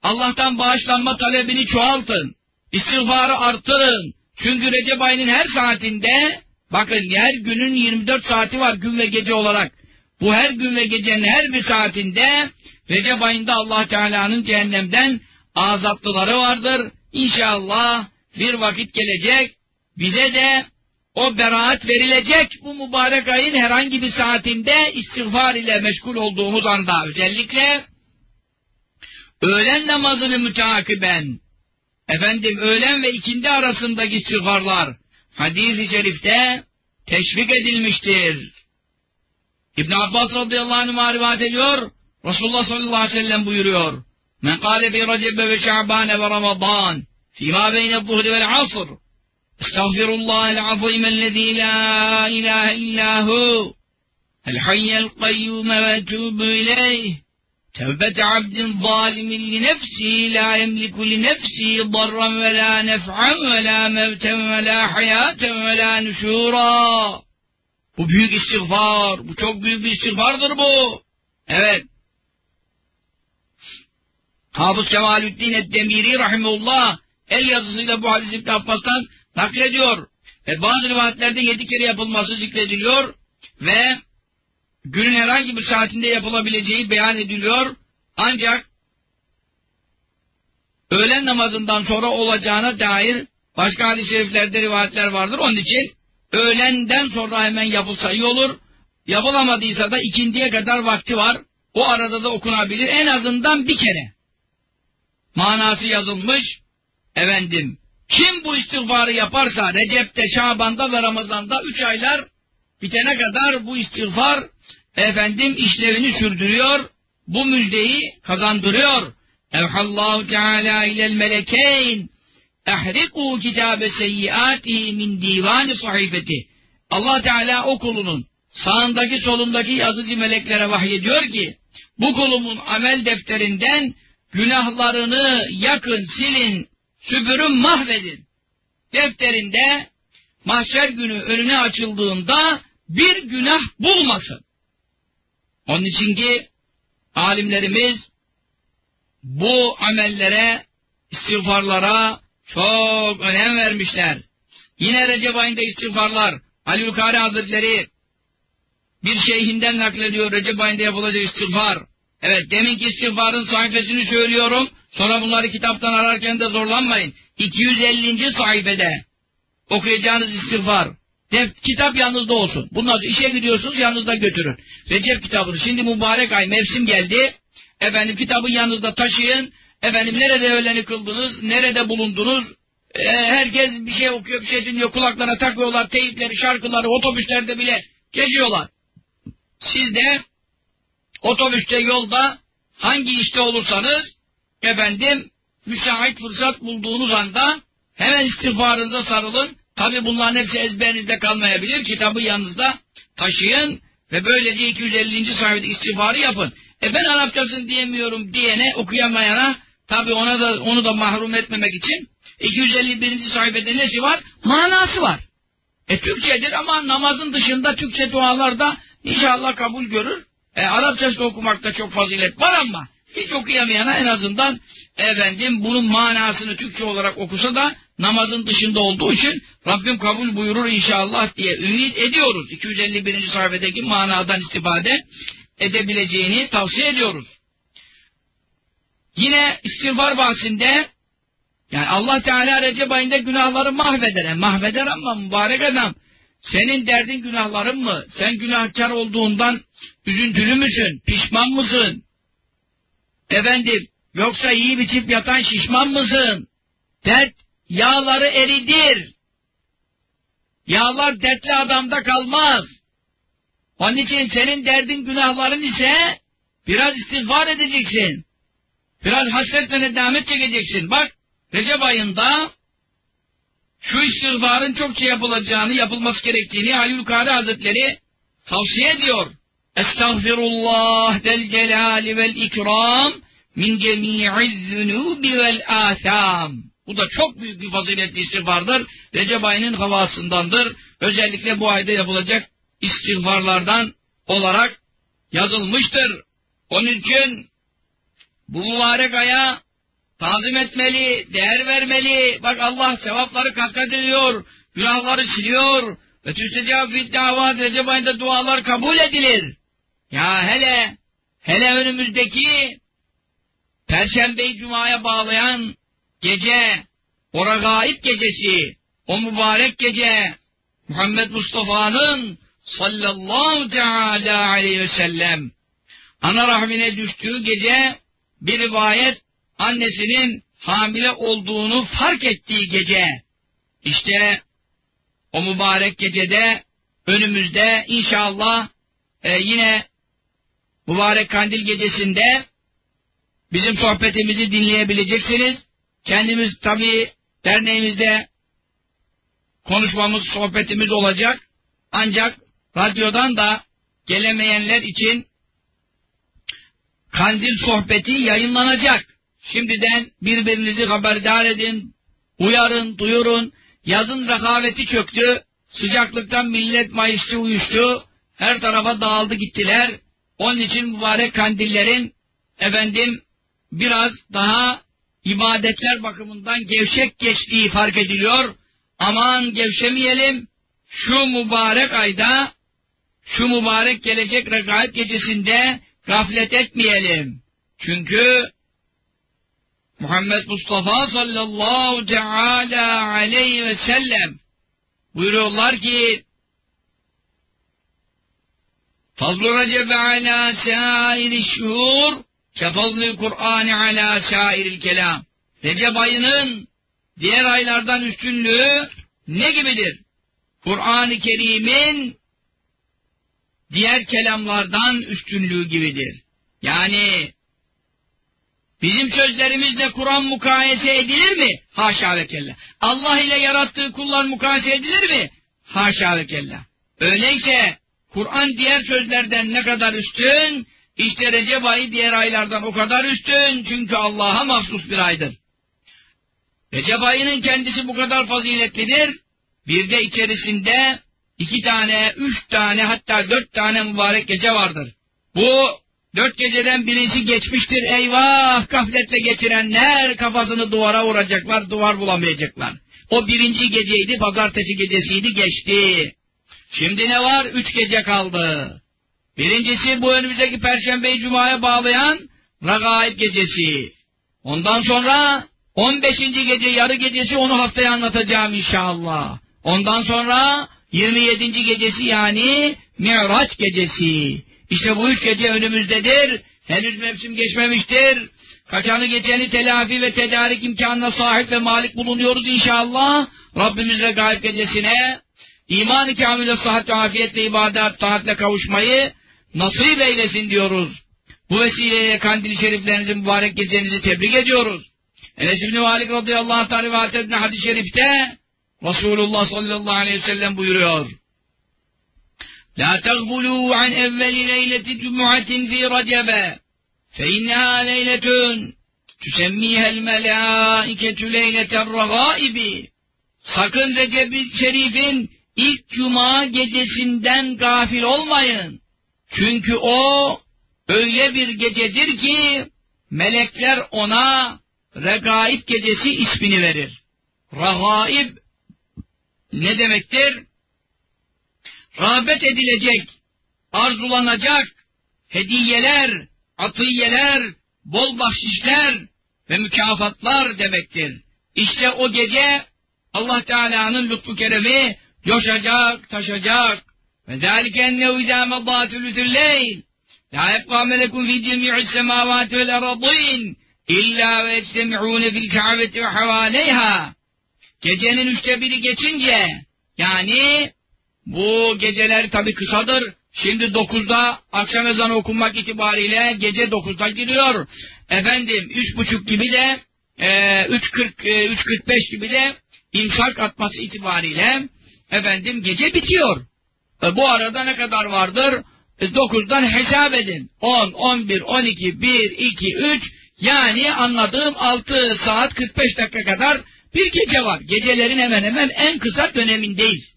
Allah'tan bağışlanma talebini çoğaltın. İstiğfarı artırın. Çünkü Recep ayının her saatinde bakın her günün 24 saati var gün ve gece olarak. Bu her gün ve gecenin her bir saatinde Recep ayında Allah Teala'nın cehennemden azatlıları vardır. İnşallah bir vakit gelecek bize de o beraat verilecek bu mübarek ayın herhangi bir saatinde istiğfar ile meşgul olduğumuz anda özellikle öğlen namazını müteakiben efendim öğlen ve ikindi arasındaki istiğfarlar hadis-i şerifte teşvik edilmiştir. İbn Abbas radıyallahu anh rivayet ediyor Resulullah sallallahu aleyhi ve sellem buyuruyor Men kâle fi recebe ve şa'bane ve ramazan fîmâ beyne zuhri vel asr Estağfirullahel azimellezî la ilahe illâhu el hayyel kayyume ve etûbü ileyh Tevbete abdin zalimin li nefsi la yemliku li nefsi darran ve la nef'an ve la mevten ve la hayaten ve la nüşûrâ. Bu büyük istiğfar, bu çok büyük bir istiğfardır bu. Evet. Hafız Kemalüddin Eddemiri Rahimullah el yazısıyla bu hadis İbn Abbas'tan naklediyor. Ve bazı rivayetlerde yedi kere yapılması zikrediliyor ve günün herhangi bir saatinde yapılabileceği beyan ediliyor. Ancak öğlen namazından sonra olacağına dair başka hadis-i şeriflerde rivayetler vardır. Onun için öğlenden sonra hemen yapılsa iyi olur. Yapılamadıysa da ikindiye kadar vakti var. O arada da okunabilir. En azından bir kere. Manası yazılmış. Efendim, kim bu istiğfarı yaparsa Recep'te, Şaban'da ve Ramazan'da üç aylar bitene kadar bu istiğfar efendim işlevini sürdürüyor. Bu müjdeyi kazandırıyor. Evhallahu Teala ilel melekeyn ehriku kitabe seyyiatihi min divani sahifeti. Allah Teala o kulunun sağındaki solundaki yazıcı meleklere vahyediyor ki bu kulumun amel defterinden günahlarını yakın, silin, süpürün, mahvedin. Defterinde mahşer günü önüne açıldığında bir günah bulmasın. Onun için ki alimlerimiz bu amellere, istiğfarlara çok önem vermişler. Yine Recep ayında istiğfarlar, Ali Yukari Hazretleri bir şeyhinden naklediyor Recep ayında yapılacak istiğfar. Evet deminki istiğfarın sayfasını söylüyorum. Sonra bunları kitaptan ararken de zorlanmayın. 250. sayfede okuyacağınız istiğfar. Def, kitap yanınızda olsun. Bundan işe gidiyorsunuz yanınızda götürün. Recep kitabını. Şimdi mübarek ay mevsim geldi. Efendim kitabı yanınızda taşıyın. Efendim nerede öğleni kıldınız, nerede bulundunuz? Ee, herkes bir şey okuyor, bir şey dinliyor, kulaklarına takıyorlar, teyipleri, şarkıları, otobüslerde bile geziyorlar. Siz de otobüste, yolda hangi işte olursanız efendim müsait fırsat bulduğunuz anda hemen istiğfarınıza sarılın. Tabi bunların hepsi ezberinizde kalmayabilir. Kitabı yanınızda taşıyın ve böylece 250. sayfada istiğfarı yapın. E ben Arapçasını diyemiyorum diyene, okuyamayana tabi ona da onu da mahrum etmemek için 251. sayfada nesi var? Manası var. E Türkçedir ama namazın dışında Türkçe dualar da inşallah kabul görür. E, Arapçasını okumakta çok fazilet var ama hiç okuyamayana en azından efendim bunun manasını Türkçe olarak okusa da namazın dışında olduğu için Rabbim kabul buyurur inşallah diye ümit ediyoruz. 251. sayfadaki manadan istifade edebileceğini tavsiye ediyoruz. Yine istiğfar bahsinde yani Allah Teala Recep ayında günahları mahveder. Yani mahveder ama mübarek adam. Senin derdin günahların mı? Sen günahkar olduğundan üzüntülü müsün? Pişman mısın? Efendim, yoksa iyi biçip yatan şişman mısın? Dert yağları eridir. Yağlar dertli adamda kalmaz. Onun için senin derdin günahların ise biraz istiğfar edeceksin. Biraz hasret ve nedamet çekeceksin. Bak Recep ayında şu istiğfarın çokça yapılacağını, yapılması gerektiğini Ali Kari Hazretleri tavsiye ediyor. Estağfirullah del celali vel ikram min cemi'iz zunubi vel atham. Bu da çok büyük bir faziletli istiğfardır. Recep ayının havasındandır. Özellikle bu ayda yapılacak istiğfarlardan olarak yazılmıştır. Onun için bu mübarek aya tazim etmeli, değer vermeli. Bak Allah sevapları kat kat ediyor, günahları siliyor. Ve tüstecab fid davat Recep ayında dualar kabul edilir. Ya hele, hele önümüzdeki Perşembe-i Cuma'ya bağlayan gece, o regaib gecesi, o mübarek gece, Muhammed Mustafa'nın sallallahu teala aleyhi ve sellem ana rahmine düştüğü gece bir rivayet annesinin hamile olduğunu fark ettiği gece işte o mübarek gecede önümüzde inşallah e, yine mübarek kandil gecesinde bizim sohbetimizi dinleyebileceksiniz. Kendimiz tabi derneğimizde konuşmamız, sohbetimiz olacak. Ancak radyodan da gelemeyenler için kandil sohbeti yayınlanacak. Şimdiden birbirinizi haberdar edin, uyarın, duyurun. Yazın rekaveti çöktü, sıcaklıktan millet mayıştı, uyuştu, her tarafa dağıldı gittiler. Onun için mübarek kandillerin efendim biraz daha ibadetler bakımından gevşek geçtiği fark ediliyor. Aman gevşemeyelim, şu mübarek ayda, şu mübarek gelecek regaib gecesinde gaflet etmeyelim. Çünkü Muhammed Mustafa sallallahu teala aleyhi ve sellem buyuruyorlar ki Fazl-ı Recebe ala sairi şuhur kefazl-ı Kur'an ala sairil kelam. Recep ayının diğer aylardan üstünlüğü ne gibidir? Kur'an-ı Kerim'in diğer kelamlardan üstünlüğü gibidir. Yani bizim sözlerimizle Kur'an mukayese edilir mi? Haşa ve kella. Allah ile yarattığı kullar mukayese edilir mi? Haşa ve kella. Öyleyse Kur'an diğer sözlerden ne kadar üstün? İşte Recep ayı diğer aylardan o kadar üstün. Çünkü Allah'a mahsus bir aydır. Recep ayının kendisi bu kadar faziletlidir. Bir de içerisinde iki tane, üç tane hatta dört tane mübarek gece vardır. Bu dört geceden birisi geçmiştir. Eyvah gafletle geçirenler kafasını duvara vuracaklar, duvar bulamayacaklar. O birinci geceydi, pazartesi gecesiydi, geçti. Şimdi ne var? Üç gece kaldı. Birincisi bu önümüzdeki Perşembeyi Cuma'ya bağlayan Ragaib gecesi. Ondan sonra 15. gece yarı gecesi onu haftaya anlatacağım inşallah. Ondan sonra 27. gecesi yani Mi'raç gecesi. İşte bu üç gece önümüzdedir. Henüz mevsim geçmemiştir. Kaçanı geçeni telafi ve tedarik imkanına sahip ve malik bulunuyoruz inşallah. Rabbimizle gayb gecesine iman-ı kamile sıhhat ve afiyetle ibadet, taatle kavuşmayı nasip eylesin diyoruz. Bu vesileyle kandil-i şeriflerinizi mübarek gecenizi tebrik ediyoruz. Enes İbni Malik radıyallahu anh rivayet edilen hadis-i şerifte Resulullah sallallahu aleyhi ve sellem buyuruyor. La an evveli leyleti cumuatin fi recebe fe inneha leyletun tüsemmihel melâiketu leyleter ragâibi Sakın Recep-i Şerif'in ilk cuma gecesinden gafil olmayın. Çünkü o öyle bir gecedir ki melekler ona regaib gecesi ismini verir. Ragaib ne demektir? Rağbet edilecek, arzulanacak hediyeler, atiyeler, bol bahşişler ve mükafatlar demektir. İşte o gece Allah Teala'nın lütfu keremi coşacak, taşacak. Ve zâlike ennehu idâ meddâ sülüsül leyl. La yebqâ melekun fî cemî'is semâvâti vel aradîn illa ve ectemi'ûne fil kâbeti ve havâleyhâ. Gecenin üçte biri geçince yani bu geceler tabi kısadır. Şimdi dokuzda akşam ezanı okunmak itibariyle gece dokuzda giriyor. Efendim üç buçuk gibi de e, üç kırk, e, üç kırk beş gibi de imsak atması itibariyle efendim gece bitiyor. E, bu arada ne kadar vardır? E, dokuzdan hesap edin. On, on bir, on iki, bir, iki, üç yani anladığım altı saat kırk beş dakika kadar bir gece var. Gecelerin hemen hemen en kısa dönemindeyiz.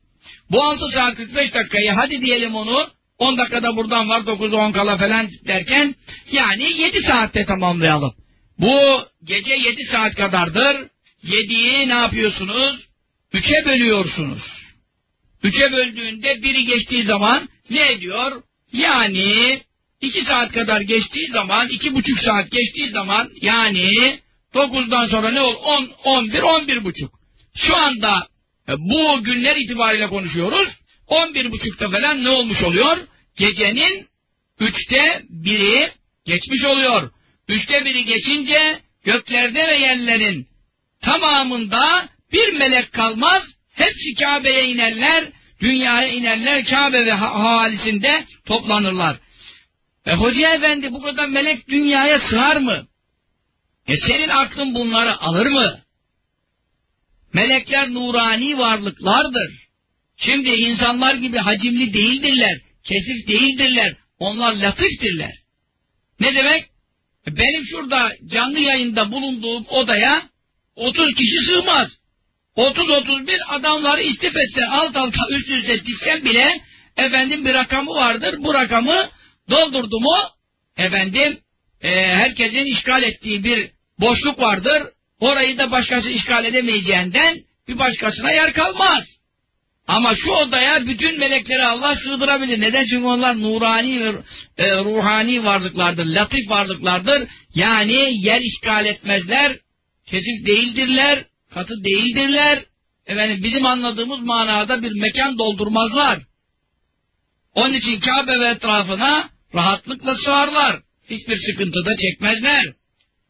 Bu 6 saat 45 dakikayı hadi diyelim onu 10 dakikada buradan var 9-10 kala falan derken yani 7 saatte tamamlayalım. Bu gece 7 saat kadardır. 7'yi ne yapıyorsunuz? 3'e bölüyorsunuz. 3'e böldüğünde biri geçtiği zaman ne ediyor? Yani 2 saat kadar geçtiği zaman, 2,5 saat geçtiği zaman yani 9'dan sonra ne olur? 10, 11, 11 buçuk. Şu anda e, bu günler itibariyle konuşuyoruz. 11 buçukta falan ne olmuş oluyor? Gecenin üçte biri geçmiş oluyor. Üçte biri geçince göklerde ve yerlerin tamamında bir melek kalmaz. Hepsi Kabe'ye inerler, dünyaya inerler, Kabe ve halisinde toplanırlar. E hoca efendi bu kadar melek dünyaya sığar mı? E senin aklın bunları alır mı? Melekler nurani varlıklardır. Şimdi insanlar gibi hacimli değildirler, kesif değildirler, onlar latiftirler. Ne demek? Benim şurada canlı yayında bulunduğum odaya 30 kişi sığmaz. 30-31 adamları istif etsen alt alta üst üste dizsen bile efendim bir rakamı vardır. Bu rakamı doldurdu mu efendim e, herkesin işgal ettiği bir boşluk vardır. Orayı da başkası işgal edemeyeceğinden bir başkasına yer kalmaz. Ama şu odaya bütün melekleri Allah sığdırabilir. Neden? Çünkü onlar nurani ve e, ruhani varlıklardır, latif varlıklardır. Yani yer işgal etmezler, kesik değildirler, katı değildirler. Efendim bizim anladığımız manada bir mekan doldurmazlar. Onun için Kabe ve etrafına rahatlıkla sığarlar. Hiçbir sıkıntı da çekmezler.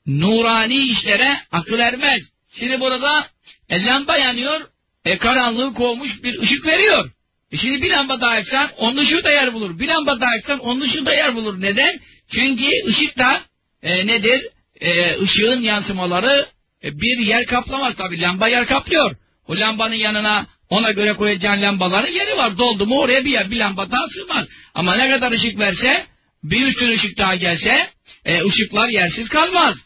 Nurani işlere akıl ermez. Şimdi burada e, lamba yanıyor, e, karanlığı kovmuş bir ışık veriyor. E şimdi bir lamba daha yaksan onun ışığı da yer bulur. Bir lamba daha yaksan onun ışığı da yer bulur. Neden? Çünkü ışık da e, nedir? E, ışığın yansımaları e, bir yer kaplamaz tabi. Lamba yer kaplıyor. O lambanın yanına ona göre koyacağın lambaların yeri var. Doldu mu oraya bir yer bir lamba daha sığmaz. Ama ne kadar ışık verse bir üstün ışık daha gelse e, ışıklar yersiz kalmaz.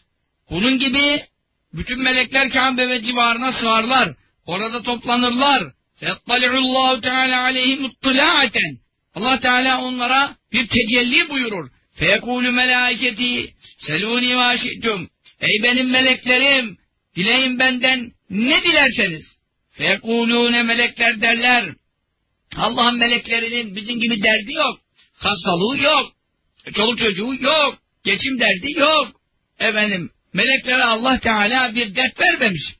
Bunun gibi bütün melekler Kabe ve civarına sığarlar. Orada toplanırlar. Fettali'ullahu Teala aleyhim ittila'aten. Allah Teala onlara bir tecelli buyurur. Feyekûlü melâiketi selûni vâşi'tum. Ey benim meleklerim, dileyin benden ne dilerseniz. Feyekulûne melekler derler. Allah'ın meleklerinin bizim gibi derdi yok. Hastalığı yok. Çoluk çocuğu yok. Geçim derdi yok. Efendim, meleklere Allah Teala bir dert vermemiş.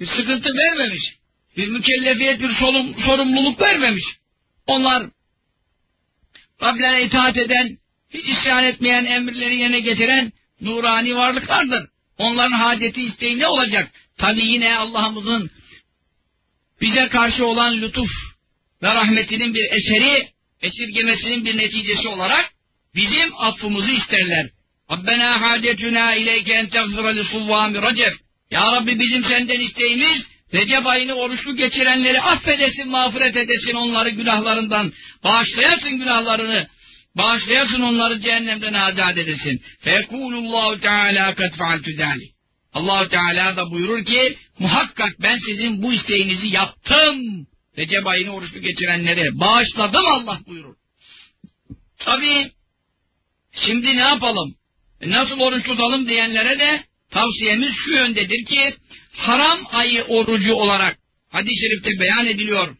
Bir sıkıntı vermemiş. Bir mükellefiyet, bir solum, sorumluluk vermemiş. Onlar Rablerine itaat eden, hiç isyan etmeyen, emirleri yerine getiren nurani varlıklardır. Onların haceti isteği ne olacak? Tabi yine Allah'ımızın bize karşı olan lütuf ve rahmetinin bir eseri, esirgemesinin bir neticesi olarak bizim affımızı isterler. Rabbena hacetuna ileyke en tagfira li recep. Ya Rabbi bizim senden isteğimiz Recep ayını oruçlu geçirenleri affedesin, mağfiret edesin onları günahlarından, bağışlayasın günahlarını, bağışlayasın onları cehennemden azat edesin. Fekulullahu Teala kad faaltu zalik. Allahu Teala da buyurur ki muhakkak ben sizin bu isteğinizi yaptım. Recep ayını oruçlu geçirenlere bağışladım Allah buyurur. Tabi şimdi ne yapalım? E nasıl oruç tutalım diyenlere de tavsiyemiz şu yöndedir ki haram ayı orucu olarak hadis-i şerifte beyan ediliyor.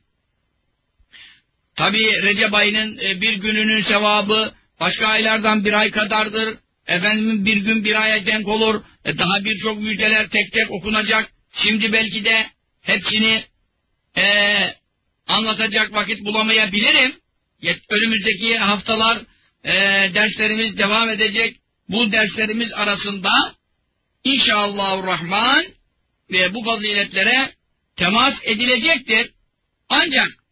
Tabi Recep ayının e, bir gününün sevabı başka aylardan bir ay kadardır. Efendim bir gün bir aya denk olur. E daha birçok müjdeler tek tek okunacak. Şimdi belki de hepsini e, anlatacak vakit bulamayabilirim. Önümüzdeki haftalar e, derslerimiz devam edecek. Bu derslerimiz arasında inşallahurrahman ve bu faziletlere temas edilecektir. Ancak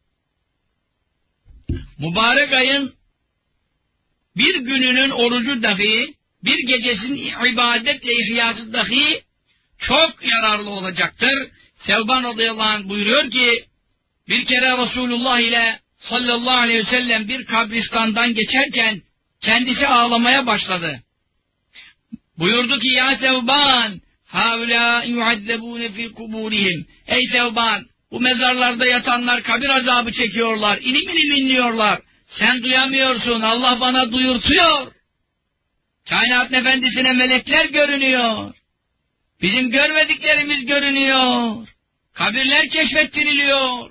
mübarek ayın bir gününün orucu dahi, bir gecesinin ibadetle ihyası dahi çok yararlı olacaktır. Sevban radıyallahu anh buyuruyor ki, bir kere Resulullah ile sallallahu aleyhi ve sellem bir kabristandan geçerken kendisi ağlamaya başladı. Buyurdu ki ya Sevban, Havla yuazzebune fi kuburihim. Ey Sevban, bu mezarlarda yatanlar kabir azabı çekiyorlar, ilim ilim inliyorlar. Sen duyamıyorsun, Allah bana duyurtuyor. Kainat efendisine melekler görünüyor. Bizim görmediklerimiz görünüyor. Kabirler keşfettiriliyor.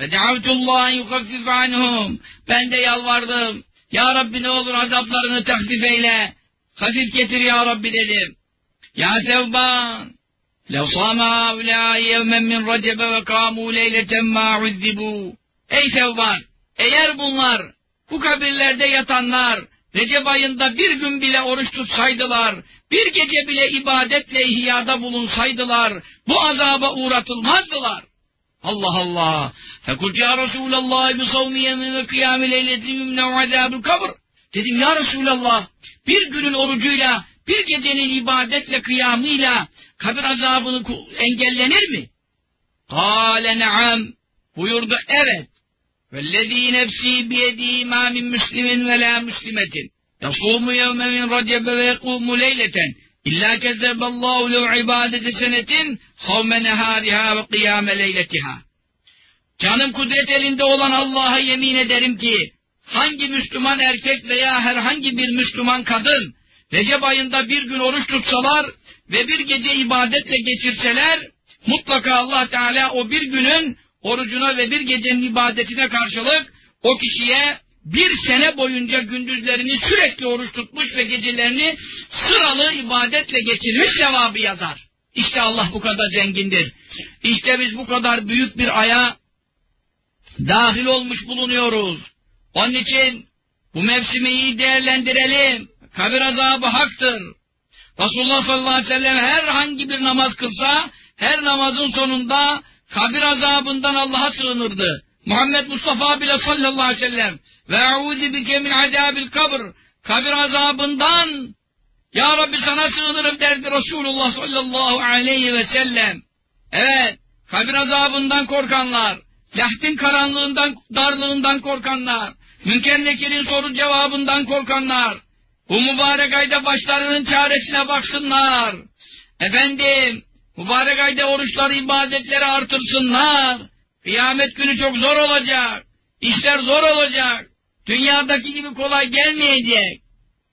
Ve deavtullah yuhaffif anhum. Ben de yalvardım. Ya Rabbi ne olur azaplarını tahfif eyle. Hafif getir ya Rabbi dedim. Ya Tevban. لو صام هؤلاء يوما من رجب وقاموا ليلة ما عذبوا. Ey Sevban! Eğer bunlar, bu kabirlerde yatanlar, Recep ayında bir gün bile oruç tutsaydılar, bir gece bile ibadetle ihyada bulunsaydılar, bu azaba uğratılmazdılar. Allah Allah! Fekult ya Resulallah bi savmi yemin ve kıyami leyletin mümnev azabül kabr. Dedim ya Resulallah, bir günün orucuyla, bir gecenin ibadetle, kıyamıyla kabir azabını engellenir mi? Kâle ne'am. Buyurdu evet. Vellezî nefsî biyedî mâ min müslimin ve lâ müslimetin. Yasûmu yevme min recebe ve yekûmu leyleten. İllâ kezzeballâhu lev ibâdete senetin savme nehâriha ve kıyâme leyletiha. Canım kudret elinde olan Allah'a yemin ederim ki hangi Müslüman erkek veya herhangi bir Müslüman kadın Recep ayında bir gün oruç tutsalar ve bir gece ibadetle geçirseler mutlaka Allah Teala o bir günün orucuna ve bir gecenin ibadetine karşılık o kişiye bir sene boyunca gündüzlerini sürekli oruç tutmuş ve gecelerini sıralı ibadetle geçirmiş sevabı yazar. İşte Allah bu kadar zengindir. İşte biz bu kadar büyük bir aya dahil olmuş bulunuyoruz. Onun için bu mevsimi iyi değerlendirelim. Kabir azabı haktır. Resulullah sallallahu aleyhi ve sellem herhangi bir namaz kılsa, her namazın sonunda kabir azabından Allah'a sığınırdı. Muhammed Mustafa bile sallallahu aleyhi ve sellem ve eûzi bike min adabil kabr kabir azabından Ya Rabbi sana sığınırım derdi Resulullah sallallahu aleyhi ve sellem. Evet, kabir azabından korkanlar, lahtin karanlığından, darlığından korkanlar, Münker Nekir'in soru cevabından korkanlar, bu mübarek ayda başlarının çaresine baksınlar. Efendim, mübarek ayda oruçları, ibadetleri artırsınlar. Kıyamet günü çok zor olacak. İşler zor olacak. Dünyadaki gibi kolay gelmeyecek.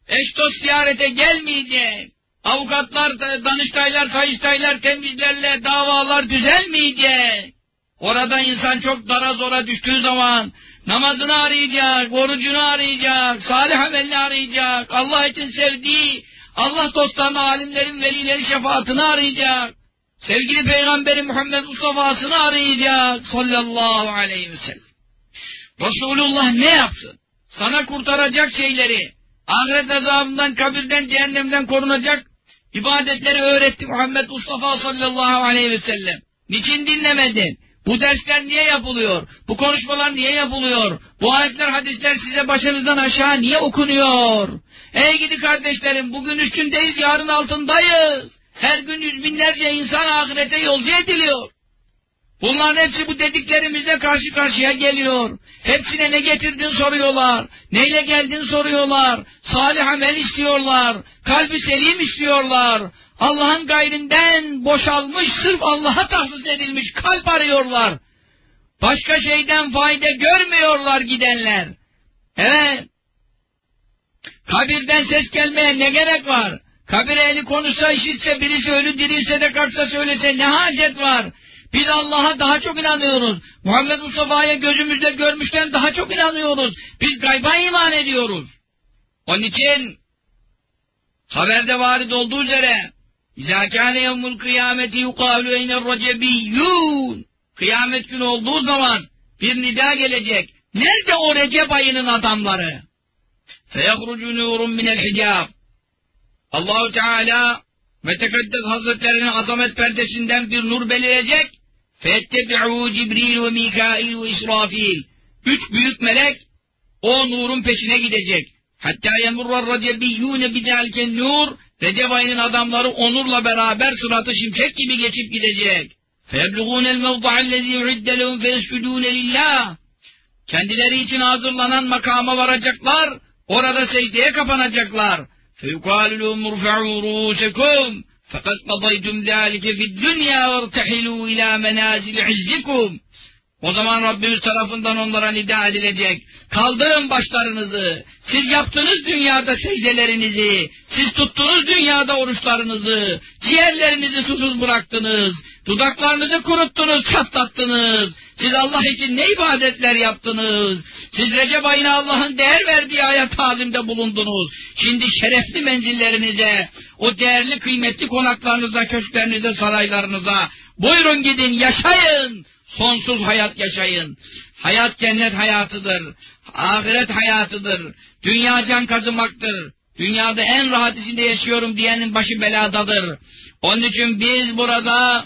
Eş dost ziyarete gelmeyecek. Avukatlar, danıştaylar, sayıştaylar, temizlerle davalar düzelmeyecek. Orada insan çok dara zora düştüğü zaman namazını arayacak, orucunu arayacak, salih amelini arayacak, Allah için sevdiği, Allah dostlarını, alimlerin, velilerin şefaatini arayacak, sevgili Peygamberi Muhammed Mustafa'sını arayacak sallallahu aleyhi ve sellem. Resulullah ne yapsın? Sana kurtaracak şeyleri, ahiret azabından, kabirden, cehennemden korunacak ibadetleri öğretti Muhammed Mustafa sallallahu aleyhi ve sellem. Niçin dinlemedin? Bu dersler niye yapılıyor? Bu konuşmalar niye yapılıyor? Bu ayetler, hadisler size başınızdan aşağı niye okunuyor? Ey gidi kardeşlerim, bugün üstündeyiz, yarın altındayız. Her gün yüz binlerce insan ahirete yolcu ediliyor. Bunların hepsi bu dediklerimizle karşı karşıya geliyor. Hepsine ne getirdin soruyorlar. Neyle geldin soruyorlar. Salih amel istiyorlar. Kalbi selim istiyorlar. Allah'ın gayrinden boşalmış, sırf Allah'a tahsis edilmiş kalp arıyorlar. Başka şeyden fayda görmüyorlar gidenler. Evet. Kabirden ses gelmeye ne gerek var? Kabir eli konuşsa, işitse, birisi ölü dirilse de kalksa söylese ne hacet var? Biz Allah'a daha çok inanıyoruz. Muhammed Mustafa'ya gözümüzde görmüşten daha çok inanıyoruz. Biz gayba iman ediyoruz. Onun için haberde varid olduğu üzere İzâ kâne yevmul kıyameti yukâlu eynel recebiyyûn. Kıyamet günü olduğu zaman bir nida gelecek. Nerede o Recep ayının adamları? Feyahrucu nurun minel hicab. Allahu Teala ve Tekaddes Hazretlerinin azamet perdesinden bir nur belirecek. Fettebi'û Cibril ve Mikail ve İsrafil. Üç büyük melek o nurun peşine gidecek. Hatta yemurrar recebiyyûne bidâlken nur Recep ayının adamları onurla beraber sıratı şimşek gibi geçip gidecek. فَيَبْلُغُونَ الْمَوْضَعَ الَّذ۪ي عِدَّ لَهُمْ فَيَسْجُدُونَ لِلّٰهِ Kendileri için hazırlanan makama varacaklar, orada secdeye kapanacaklar. فَيُقَالُ لُهُمْ مُرْفَعُوا رُؤُسَكُمْ فَقَدْ قَضَيْتُمْ ذَٰلِكَ فِي الدُّنْيَا وَارْتَحِلُوا إِلَى مَنَازِلِ عِزِّكُمْ o zaman Rabbimiz tarafından onlara nida edilecek. Kaldırın başlarınızı. Siz yaptınız dünyada secdelerinizi. Siz tuttunuz dünyada oruçlarınızı. Ciğerlerinizi susuz bıraktınız. Dudaklarınızı kuruttunuz, çatlattınız. Siz Allah için ne ibadetler yaptınız? Siz Recep ayına Allah'ın değer verdiği aya tazimde bulundunuz. Şimdi şerefli menzillerinize, o değerli kıymetli konaklarınıza, köşklerinize, saraylarınıza buyurun gidin, yaşayın. Sonsuz hayat yaşayın. Hayat cennet hayatıdır. Ahiret hayatıdır. Dünya can kazımaktır. Dünyada en rahat içinde yaşıyorum diyenin başı beladadır. Onun için biz burada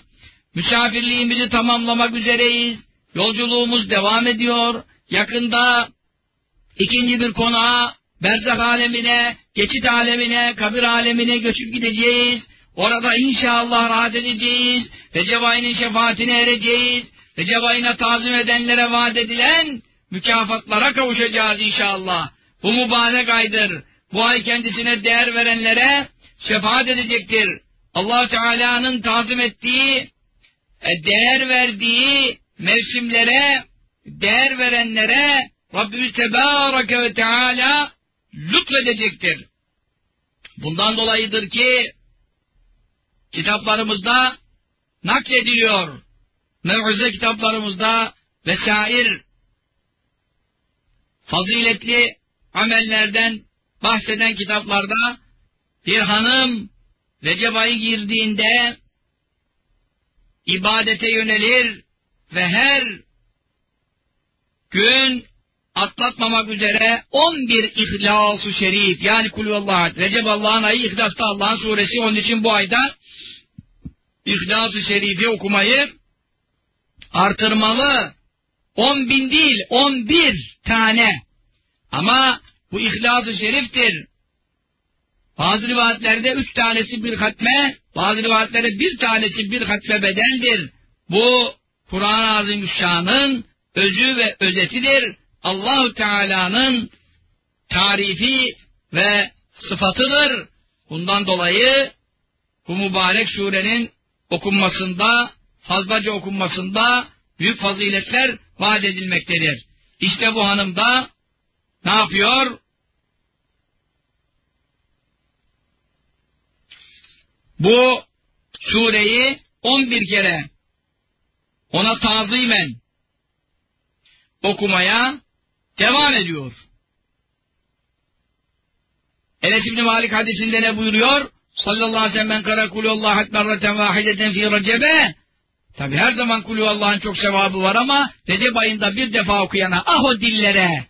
misafirliğimizi tamamlamak üzereyiz. Yolculuğumuz devam ediyor. Yakında ikinci bir konağa, berzak alemine, geçit alemine, kabir alemine göçüp gideceğiz. Orada inşallah rahat edeceğiz. Recep ayının şefaatine ereceğiz. Recep ayına tazim edenlere vaat edilen mükafatlara kavuşacağız inşallah. Bu mübarek aydır. Bu ay kendisine değer verenlere şefaat edecektir. allah Teala'nın tazim ettiği, e, değer verdiği mevsimlere, değer verenlere Rabbimiz Tebareke ve Teala lütfedecektir. Bundan dolayıdır ki kitaplarımızda naklediliyor. Mev'ize kitaplarımızda vesair faziletli amellerden bahseden kitaplarda bir hanım Recep ayı girdiğinde ibadete yönelir ve her gün atlatmamak üzere 11 İhlas-ı Şerif yani Kulüvallah Recep Allah'ın ayı İhlas'ta Allah'ın suresi. Onun için bu ayda İhlas-ı Şerif'i okumayı artırmalı. 10 bin değil 11 tane ama bu İhlas-ı Şerif'tir. Bazı rivayetlerde üç tanesi bir hatme, bazı rivayetlerde bir tanesi bir hatme bedeldir. Bu Kur'an-ı Azimüşşan'ın özü ve özetidir. Allahu Teala'nın tarifi ve sıfatıdır. Bundan dolayı bu mübarek surenin okunmasında, fazlaca okunmasında büyük faziletler vaat edilmektedir. İşte bu hanım da ne yapıyor? Bu sureyi 11 kere ona tazimen okumaya devam ediyor. Enes İbni Malik hadisinde ne buyuruyor? Sallallahu aleyhi ve sellem kara kulüallahu merreten vahideten fi recebe Tabi her zaman kulü Allah'ın çok sevabı var ama Recep ayında bir defa okuyana ah o dillere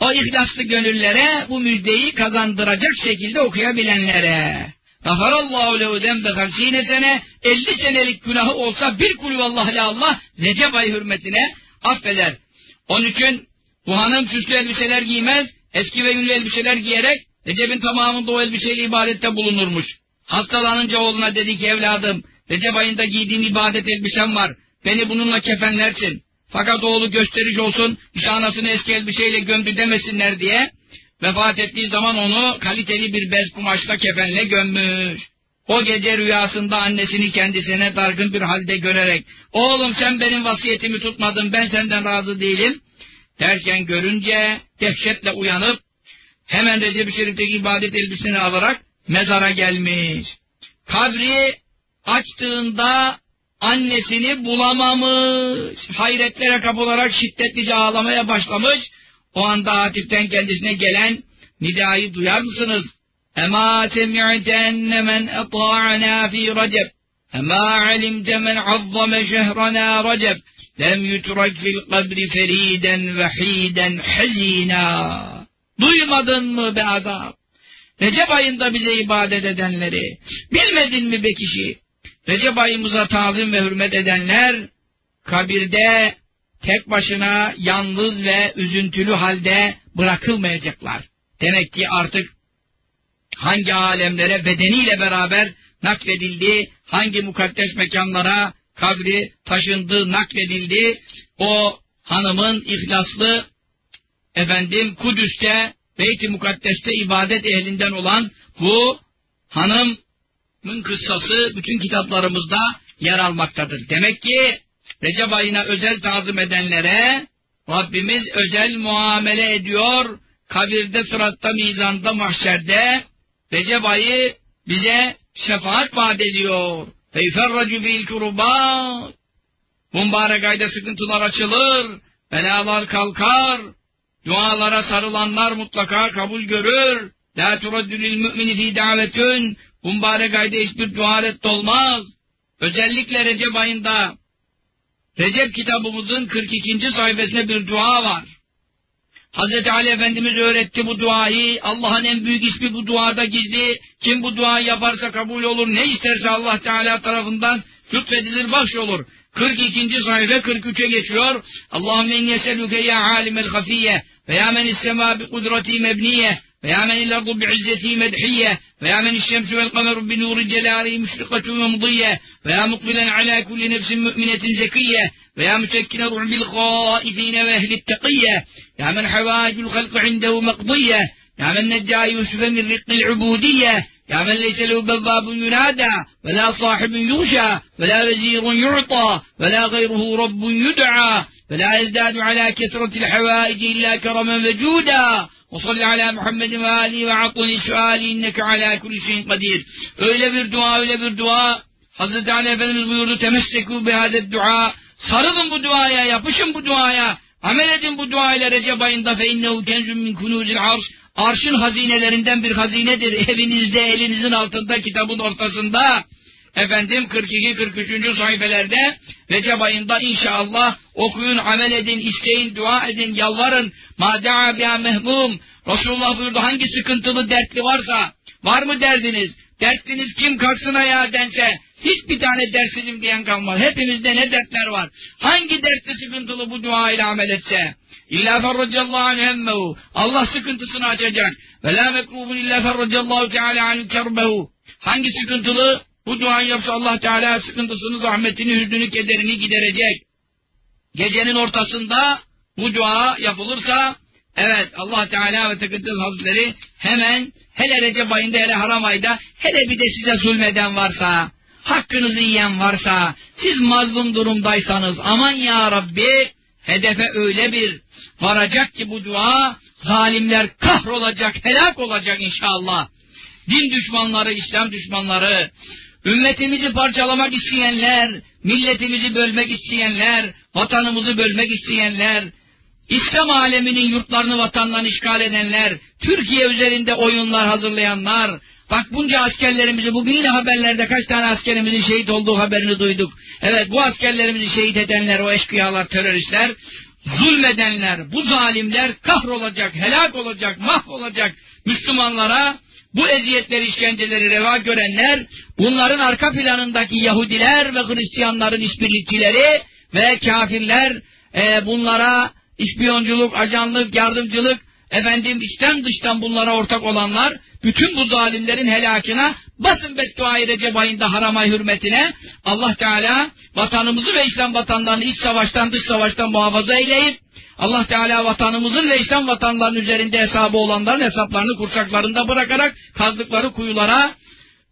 o ihlaslı gönüllere bu müjdeyi kazandıracak şekilde okuyabilenlere. Gafarallahu lehu dembe hamsine sene 50 senelik günahı olsa bir kulü Allah la Allah Recep ayı hürmetine affeder. Onun için bu hanım süslü elbiseler giymez, eski ve ünlü elbiseler giyerek Recep'in tamamında o elbiseyle ibadette bulunurmuş. Hastalanınca oğluna dedi ki evladım Recep ayında giydiğim ibadet elbisem var. Beni bununla kefenlersin. Fakat oğlu gösteriş olsun, işte anasını eski elbiseyle gömdü demesinler diye vefat ettiği zaman onu kaliteli bir bez kumaşla kefenle gömmüş. O gece rüyasında annesini kendisine dargın bir halde görerek oğlum sen benim vasiyetimi tutmadın ben senden razı değilim derken görünce dehşetle uyanıp hemen Recep-i Şerif'teki ibadet elbisini alarak mezara gelmiş. Kabri açtığında annesini bulamamış. Hayretlere kapılarak şiddetlice ağlamaya başlamış. O anda Atif'ten kendisine gelen nidayı duyar mısınız? Ema semi'tenne men eta'ana fi recep. Ema alimte men azzame şehrana recep. Lem yutrak fil kabri feriden vehiden hazina. Duymadın mı be adam? Recep ayında bize ibadet edenleri. Bilmedin mi be kişi? Recep ayımıza tazim ve hürmet edenler kabirde tek başına yalnız ve üzüntülü halde bırakılmayacaklar. Demek ki artık hangi alemlere bedeniyle beraber nakledildi, hangi mukaddes mekanlara kabri taşındı, nakledildi, o hanımın ihlaslı efendim Kudüs'te, Beyt-i Mukaddes'te ibadet ehlinden olan bu hanım Mün kıssası bütün kitaplarımızda yer almaktadır. Demek ki Recep ayına özel tazım edenlere Rabbimiz özel muamele ediyor. Kabirde, sıratta, mizanda, mahşerde Recep ayı bize şefaat vaat ediyor. Feyferracü fil kurubat. Mübarek ayda sıkıntılar açılır, belalar kalkar, dualara sarılanlar mutlaka kabul görür. La turaddülil mümini fi davetün mübarek ayda hiçbir dua olmaz. Özellikle Recep ayında Recep kitabımızın 42. sayfasında bir dua var. Hz. Ali Efendimiz öğretti bu duayı. Allah'ın en büyük ismi bu duada gizli. Kim bu duayı yaparsa kabul olur. Ne isterse Allah Teala tarafından lütfedilir, baş olur. 42. sayfa 43'e geçiyor. Allahümme inni yeselüke ya alimel hafiye ve ya men istema bi kudreti mebniye ويا من الأرض بعزته مدحية ويا من الشمس والقمر بنور جلاله مشرقة ومضية ويا مقبلا على كل نفس مؤمنة زكية ويا مسكن رعب الخائفين وأهل التقية يا من حوائج الخلق عنده مقضية يا من نجى يوسف من رق العبودية يا من ليس له بواب ينادى ولا صاحب يغشى ولا وزير يعطى ولا غيره رب يدعى ولا يزداد على كثرة الحوائج إلا كرما وجودا. وصل على Muhammed ve Ali ve atuni suali inneke ala kulli şeyin kadir. Öyle bir dua, öyle bir dua. Hazreti Ali Efendimiz buyurdu temesseku bihadet dua. Sarılın bu duaya, yapışın bu duaya. Amel edin bu duayla Recep ayında fe innehu kenzun min kunuzil arş. Arşın hazinelerinden bir hazinedir. Evinizde, elinizin altında, kitabın ortasında. Efendim 42-43. sayfelerde Recep ayında inşallah okuyun, amel edin, isteyin, dua edin, yalvarın. Ma da'a biha mehmum. Resulullah buyurdu hangi sıkıntılı, dertli varsa, var mı derdiniz? Dertliniz kim kalksın ayağa dense, hiçbir tane dersizim diyen kalmaz. Hepimizde ne dertler var. Hangi dertli sıkıntılı bu dua ile amel etse? İlla ferracallahu anhemmehu. Allah sıkıntısını açacak. Ve la mekrubun illa ferracallahu teala anhu kerbehu. Hangi sıkıntılı? Bu duayı yapsa Allah Teala sıkıntısını, zahmetini, hüznünü, kederini giderecek. Gecenin ortasında bu dua yapılırsa evet Allah Teala ve Tekaddes Hazretleri hemen hele Recep ayında hele haram ayda hele bir de size zulmeden varsa hakkınızı yiyen varsa siz mazlum durumdaysanız aman ya Rabbi hedefe öyle bir varacak ki bu dua zalimler kahrolacak, helak olacak inşallah. Din düşmanları, İslam düşmanları, ümmetimizi parçalamak isteyenler, milletimizi bölmek isteyenler, vatanımızı bölmek isteyenler, İslam aleminin yurtlarını vatandan işgal edenler, Türkiye üzerinde oyunlar hazırlayanlar, bak bunca askerlerimizi, bugün yine haberlerde kaç tane askerimizin şehit olduğu haberini duyduk. Evet bu askerlerimizi şehit edenler, o eşkıyalar, teröristler, zulmedenler, bu zalimler kahrolacak, helak olacak, mahvolacak Müslümanlara bu eziyetleri, işkenceleri reva görenler, bunların arka planındaki Yahudiler ve Hristiyanların işbirlikçileri ve kafirler e, bunlara ispiyonculuk, ajanlık, yardımcılık, efendim içten dıştan bunlara ortak olanlar, bütün bu zalimlerin helakına basın bedduayı Recep ayında haram ay hürmetine Allah Teala vatanımızı ve İslam vatanlarını iç savaştan dış savaştan muhafaza eyleyip Allah Teala vatanımızın ve İslam vatanlarının üzerinde hesabı olanların hesaplarını kursaklarında bırakarak kazdıkları kuyulara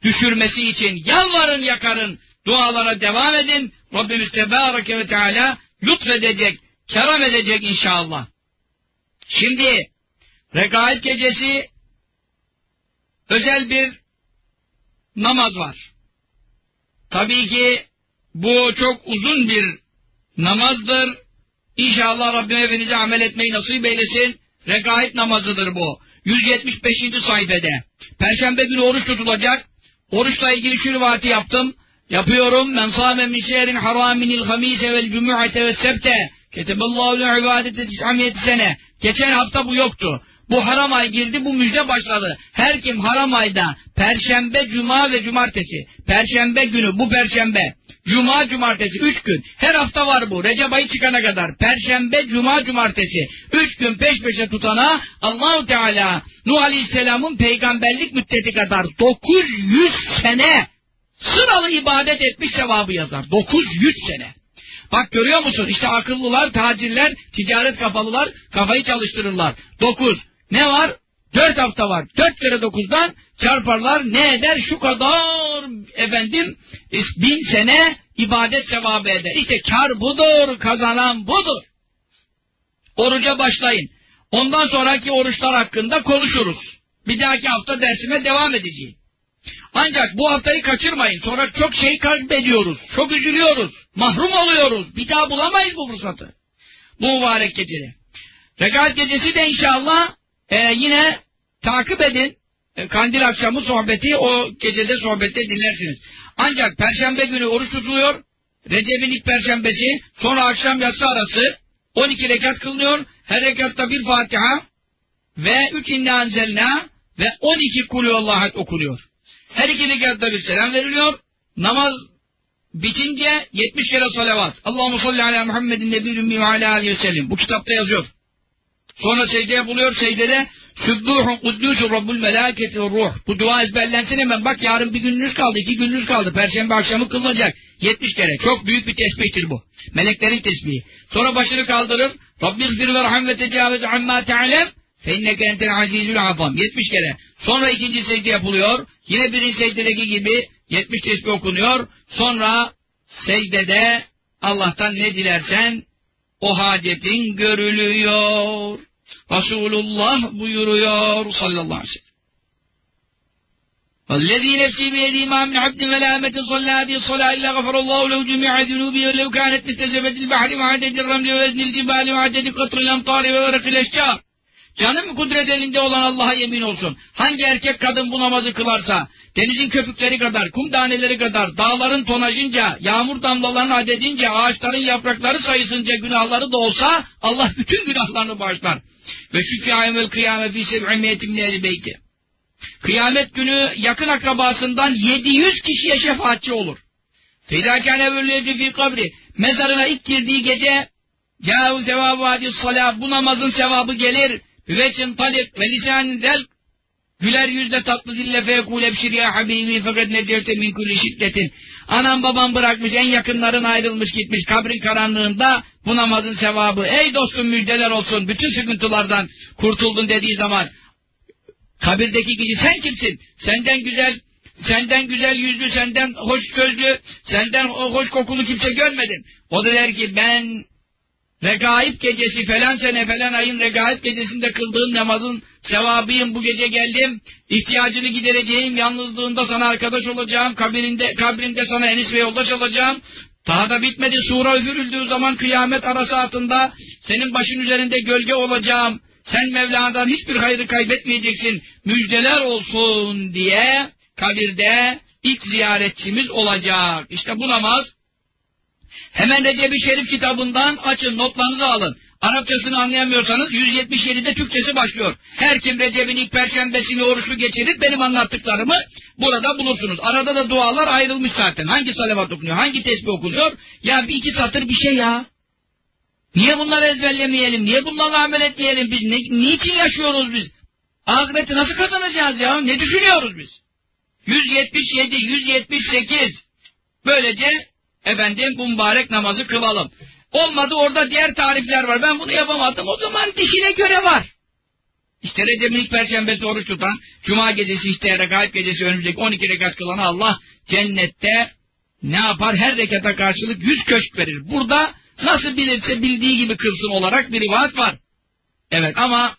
düşürmesi için yalvarın yakarın, dualara devam edin. Rabbimiz Tebareke ve Teala lütfedecek, keram edecek inşallah. Şimdi Rekaib gecesi özel bir namaz var. Tabii ki bu çok uzun bir namazdır. İnşallah Rabbim hepinize amel etmeyi nasip eylesin. Rekaib namazıdır bu. 175. sayfede. Perşembe günü oruç tutulacak. Oruçla ilgili şu rivati yaptım. Yapıyorum. Men sâme min şehrin haraminil hamise vel cum'ate ve sebte. Keteballahu le ibadete tis'amiyeti sene. Geçen hafta bu yoktu. Bu haram ay girdi, bu müjde başladı. Her kim haram ayda perşembe, cuma ve cumartesi, perşembe günü, bu perşembe, cuma, cumartesi, üç gün, her hafta var bu, Recep ayı çıkana kadar, perşembe, cuma, cumartesi, üç gün peş peşe tutana, Allahu Teala, Nuh Aleyhisselam'ın peygamberlik müddeti kadar 900 sene sıralı ibadet etmiş sevabı yazar. 900 sene. Bak görüyor musun? İşte akıllılar, tacirler, ticaret kafalılar kafayı çalıştırırlar. 9. Ne var? Dört hafta var. Dört kere dokuzdan çarparlar ne eder? Şu kadar efendim bin sene ibadet sevabı eder. İşte kar budur, kazanan budur. Oruca başlayın. Ondan sonraki oruçlar hakkında konuşuruz. Bir dahaki hafta dersime devam edeceğim. Ancak bu haftayı kaçırmayın. Sonra çok şey kaybediyoruz. Çok üzülüyoruz. Mahrum oluyoruz. Bir daha bulamayız bu fırsatı. Bu mübarek gecede. Regaat gecesi de inşallah e, yine takip edin. E, kandil akşamı sohbeti o gecede sohbette dinlersiniz. Ancak perşembe günü oruç tutuluyor. Recep'in ilk perşembesi sonra akşam yatsı arası 12 rekat kılınıyor. Her rekatta bir Fatiha ve 3 inna anzelna ve 12 kulüvallahu okunuyor. Her iki rekatta bir selam veriliyor. Namaz bitince 70 kere salavat. Allahu salli ala Muhammedin nebiyyün ve ala aleyhi ve sellem. Bu kitapta yazıyor. Sonra secde yapılıyor. Secdede Sübbuhun kuddusun Rabbul melaketi ruh. Bu dua ezberlensin hemen. Bak yarın bir gününüz kaldı, iki gününüz kaldı. Perşembe akşamı kılınacak. 70 kere. Çok büyük bir tesbihtir bu. Meleklerin tesbihi. Sonra başını kaldırır. Rabbir zir ve rahim ve tecavüz amma te'alem. Fe entel azizül azam. 70 kere. Sonra ikinci secde yapılıyor. Yine birinci secdedeki gibi 70 tesbih okunuyor. Sonra secdede Allah'tan ne dilersen o hacetin görülüyor. Resulullah buyuruyor sallallahu aleyhi ve sellem. والذي نفسي بيده ما من عبد ولا أمة صلى هذه الصلاة إلا غفر الله له جميع ذنوبه ولو كانت مثل زبد البحر وعدد الرمل ووزن الجبال وعدد قطر الأمطار وورق الأشجار Canım kudret elinde olan Allah'a yemin olsun. Hangi erkek kadın bu namazı kılarsa, denizin köpükleri kadar, kum taneleri kadar, dağların tonajınca, yağmur damlalarını adedince, ağaçların yaprakları sayısınca günahları da olsa, Allah bütün günahlarını bağışlar. Ve şu kıyamel kıyame fî seb'imiyetim nehli beyti. Kıyamet günü yakın akrabasından 700 kişiye şefaatçi olur. Fedâkâne völledi fî kabri. Mezarına ilk girdiği gece, Câhu sevâbu hadis salâh, bu namazın sevabı gelir. Hüveçin talip ve lisan del güler yüzle tatlı dille fekul ebşir ya habibi fakat necerte min kulli şiddetin. Anam babam bırakmış en yakınların ayrılmış gitmiş kabrin karanlığında bu namazın sevabı. Ey dostum müjdeler olsun bütün sıkıntılardan kurtuldun dediği zaman kabirdeki kişi sen kimsin? Senden güzel senden güzel yüzlü, senden hoş sözlü, senden hoş kokulu kimse görmedin. O da der ki ben regaib gecesi falan sene falan ayın regaib gecesinde kıldığın namazın sevabıyım bu gece geldim. İhtiyacını gidereceğim yalnızlığında sana arkadaş olacağım kabirinde, kabrinde sana enis ve yoldaş olacağım. Daha da bitmedi sura üfürüldüğü zaman kıyamet ara saatinde senin başın üzerinde gölge olacağım. Sen Mevla'dan hiçbir hayrı kaybetmeyeceksin. Müjdeler olsun diye kabirde ilk ziyaretçimiz olacak. İşte bu namaz Hemen Recep-i Şerif kitabından açın, notlarınızı alın. Arapçasını anlayamıyorsanız 177'de Türkçesi başlıyor. Her kim Recep'in ilk perşembesini oruçlu geçirir benim anlattıklarımı burada bulursunuz. Arada da dualar ayrılmış zaten. Hangi salavat okunuyor, hangi tesbih okunuyor? Ya bir iki satır bir şey ya. Niye bunları ezberlemeyelim, niye bunlarla amel etmeyelim biz? Ne, niçin yaşıyoruz biz? Ahireti nasıl kazanacağız ya? Ne düşünüyoruz biz? 177, 178. Böylece efendim bu mübarek namazı kılalım. Olmadı orada diğer tarifler var. Ben bunu yapamadım. O zaman dişine göre var. İşte Recep'in ilk perşembesi oruç tutan, Cuma gecesi işte regaib gecesi önümüzdeki 12 rekat kılan Allah cennette ne yapar? Her rekata karşılık 100 köşk verir. Burada nasıl bilirse bildiği gibi kılsın olarak bir rivayet var. Evet ama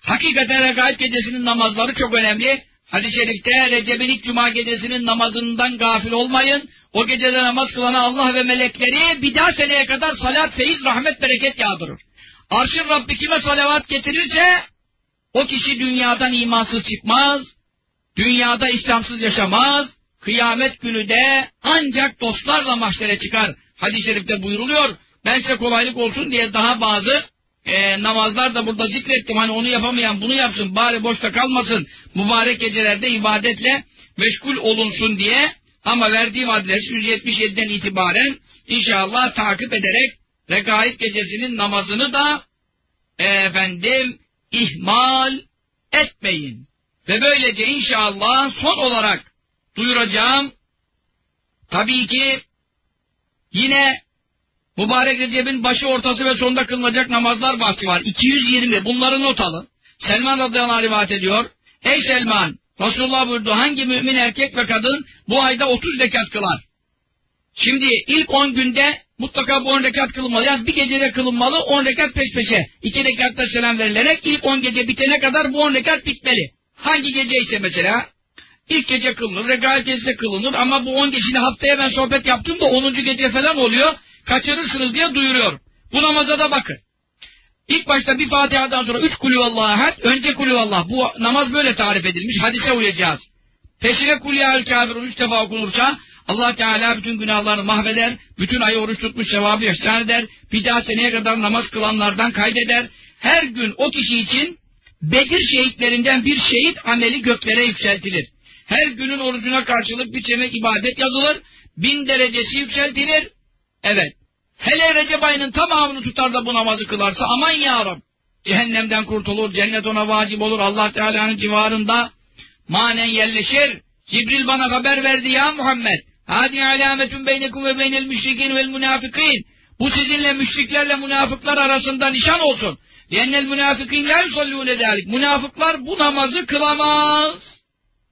hakikaten regaib gecesinin namazları çok önemli. Hadis-i şerifte Recep'in ilk cuma gecesinin namazından gafil olmayın. O gecede namaz kılana Allah ve melekleri bir daha seneye kadar salat, feyiz, rahmet, bereket yağdırır. Arşın Rabbi kime salavat getirirse o kişi dünyadan imansız çıkmaz, dünyada İslamsız yaşamaz, kıyamet günü de ancak dostlarla mahşere çıkar. Hadis-i şerifte buyuruluyor. Ben size kolaylık olsun diye daha bazı e, namazlar da burada zikrettim. Hani onu yapamayan bunu yapsın, bari boşta kalmasın, mübarek gecelerde ibadetle meşgul olunsun diye ama verdiğim adres 177'den itibaren inşallah takip ederek Regaib gecesinin namazını da e, efendim ihmal etmeyin. Ve böylece inşallah son olarak duyuracağım tabii ki yine mübarek Recep'in başı ortası ve sonunda kılınacak namazlar bahsi var. 220 bunları not alın. Selman radıyallahu anh rivayet ediyor. Ey Selman Resulullah buyurdu hangi mümin erkek ve kadın bu ayda 30 rekat kılar? Şimdi ilk 10 günde mutlaka bu 10 rekat kılınmalı. Yani bir gecede kılınmalı 10 rekat peş peşe. 2 rekatta selam verilerek ilk 10 gece bitene kadar bu 10 rekat bitmeli. Hangi gece ise mesela ilk gece kılınır, regal gecesi kılınır ama bu 10 gece haftaya ben sohbet yaptım da 10. gece falan oluyor. Kaçırırsınız diye duyuruyorum. Bu namaza da bakın. İlk başta bir Fatiha'dan sonra üç kulüvallahu ahad, önce kulüvallah. Bu namaz böyle tarif edilmiş. Hadise uyacağız. Peşine kulüyâül kafirun üç defa okunursa Allah Teala bütün günahlarını mahveder, bütün ayı oruç tutmuş sevabı yaşan eder, bir daha seneye kadar namaz kılanlardan kaydeder. Her gün o kişi için Bedir şehitlerinden bir şehit ameli göklere yükseltilir. Her günün orucuna karşılık bir sene ibadet yazılır, bin derecesi yükseltilir. Evet, Hele Recep ayının tamamını tutar da bu namazı kılarsa aman ya Rab. cehennemden kurtulur, cennet ona vacip olur, Allah Teala'nın civarında manen yerleşir. Cibril bana haber verdi ya Muhammed. Hadi alametun beynekum ve beynel müşrikin vel münafikin. Bu sizinle müşriklerle münafıklar arasında nişan olsun. Diyennel münafikin la yusallûne dâlik. Münafıklar bu namazı kılamaz.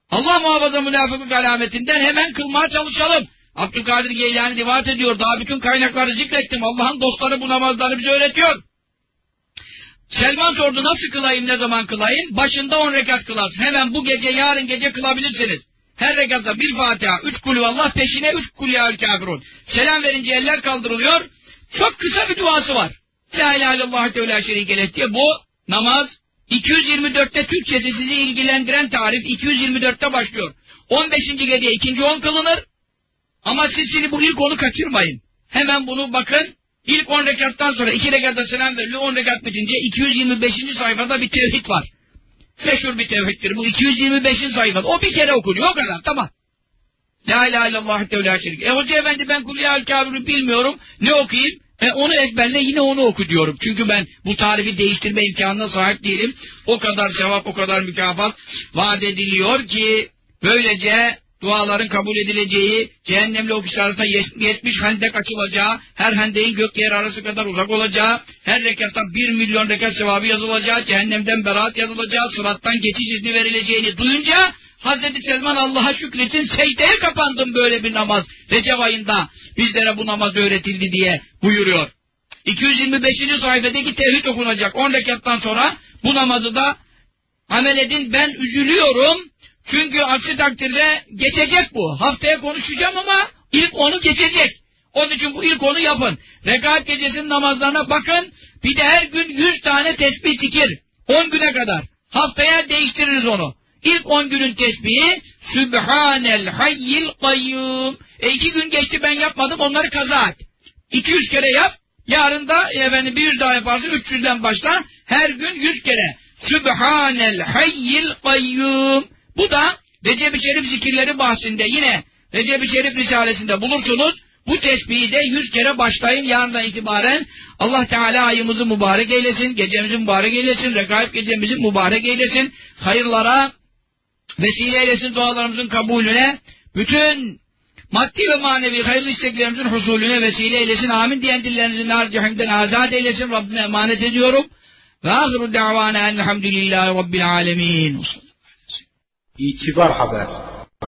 Allah muhafaza münafıklık alametinden hemen kılmaya çalışalım. Abdülkadir Geylani rivayet ediyor. Daha bütün kaynakları zikrettim. Allah'ın dostları bu namazları bize öğretiyor. Selman sordu nasıl kılayım ne zaman kılayım? Başında on rekat kılarsın. Hemen bu gece yarın gece kılabilirsiniz. Her rekatta bir Fatiha, üç kulü Allah peşine üç kulü el kafirun. Selam verince eller kaldırılıyor. Çok kısa bir duası var. La ilahe illallah teala şerikeleh diye bu namaz 224'te Türkçesi sizi ilgilendiren tarif 224'te başlıyor. 15. geceye ikinci on kılınır. Ama siz şimdi bu ilk onu kaçırmayın. Hemen bunu bakın. İlk 10 rekattan sonra 2 rekatta selam veriliyor. 10 rekat bitince 225. sayfada bir tevhid var. Meşhur bir tevhiddir. Bu 225. sayfada. O bir kere okunuyor. O kadar. Tamam. La ilahe illallah teala şerik. E hoca efendi ben kulliyal kafirü bilmiyorum. Ne okuyayım? E onu ezberle yine onu oku diyorum. Çünkü ben bu tarifi değiştirme imkanına sahip değilim. O kadar sevap, o kadar mükafat vaat ediliyor ki böylece duaların kabul edileceği, cehennemle o arasında 70 hendek açılacağı, her hendeğin gök yer arası kadar uzak olacağı, her rekatta 1 milyon rekat sevabı yazılacağı, cehennemden beraat yazılacağı, sırattan geçiş izni verileceğini duyunca Hazreti Selman Allah'a şükretin secdeye kapandım böyle bir namaz. Recep ayında bizlere bu namaz öğretildi diye buyuruyor. 225. sayfadaki tevhid okunacak. 10 rekattan sonra bu namazı da amel edin. Ben üzülüyorum. Çünkü aksi takdirde geçecek bu. Haftaya konuşacağım ama ilk onu geçecek. Onun için bu ilk onu yapın. Rekat gecesinin namazlarına bakın. Bir de her gün 100 tane tesbih zikir. 10 güne kadar. Haftaya değiştiririz onu. İlk 10 günün tesbihi Sübhanel hayyil kayyum. E iki gün geçti ben yapmadım onları kaza et. 200 kere yap. Yarın da e, efendim bir yüz daha yaparsın 300'den başla. Her gün 100 kere. Sübhanel hayyil kayyum. Bu da Recep-i Şerif zikirleri bahsinde yine Recep-i Şerif Risalesi'nde bulursunuz. Bu tesbihi de yüz kere başlayın yarından itibaren. Allah Teala ayımızı mübarek eylesin, gecemizi mübarek eylesin, rekaip gecemizi mübarek eylesin. Hayırlara vesile eylesin dualarımızın kabulüne. Bütün maddi ve manevi hayırlı isteklerimizin husulüne vesile eylesin. Amin diyen dillerinizi nar cehimden azat eylesin. Rabbime emanet ediyorum. Ve ahiru da'vana enelhamdülillahi rabbil alemin. İtibar Haber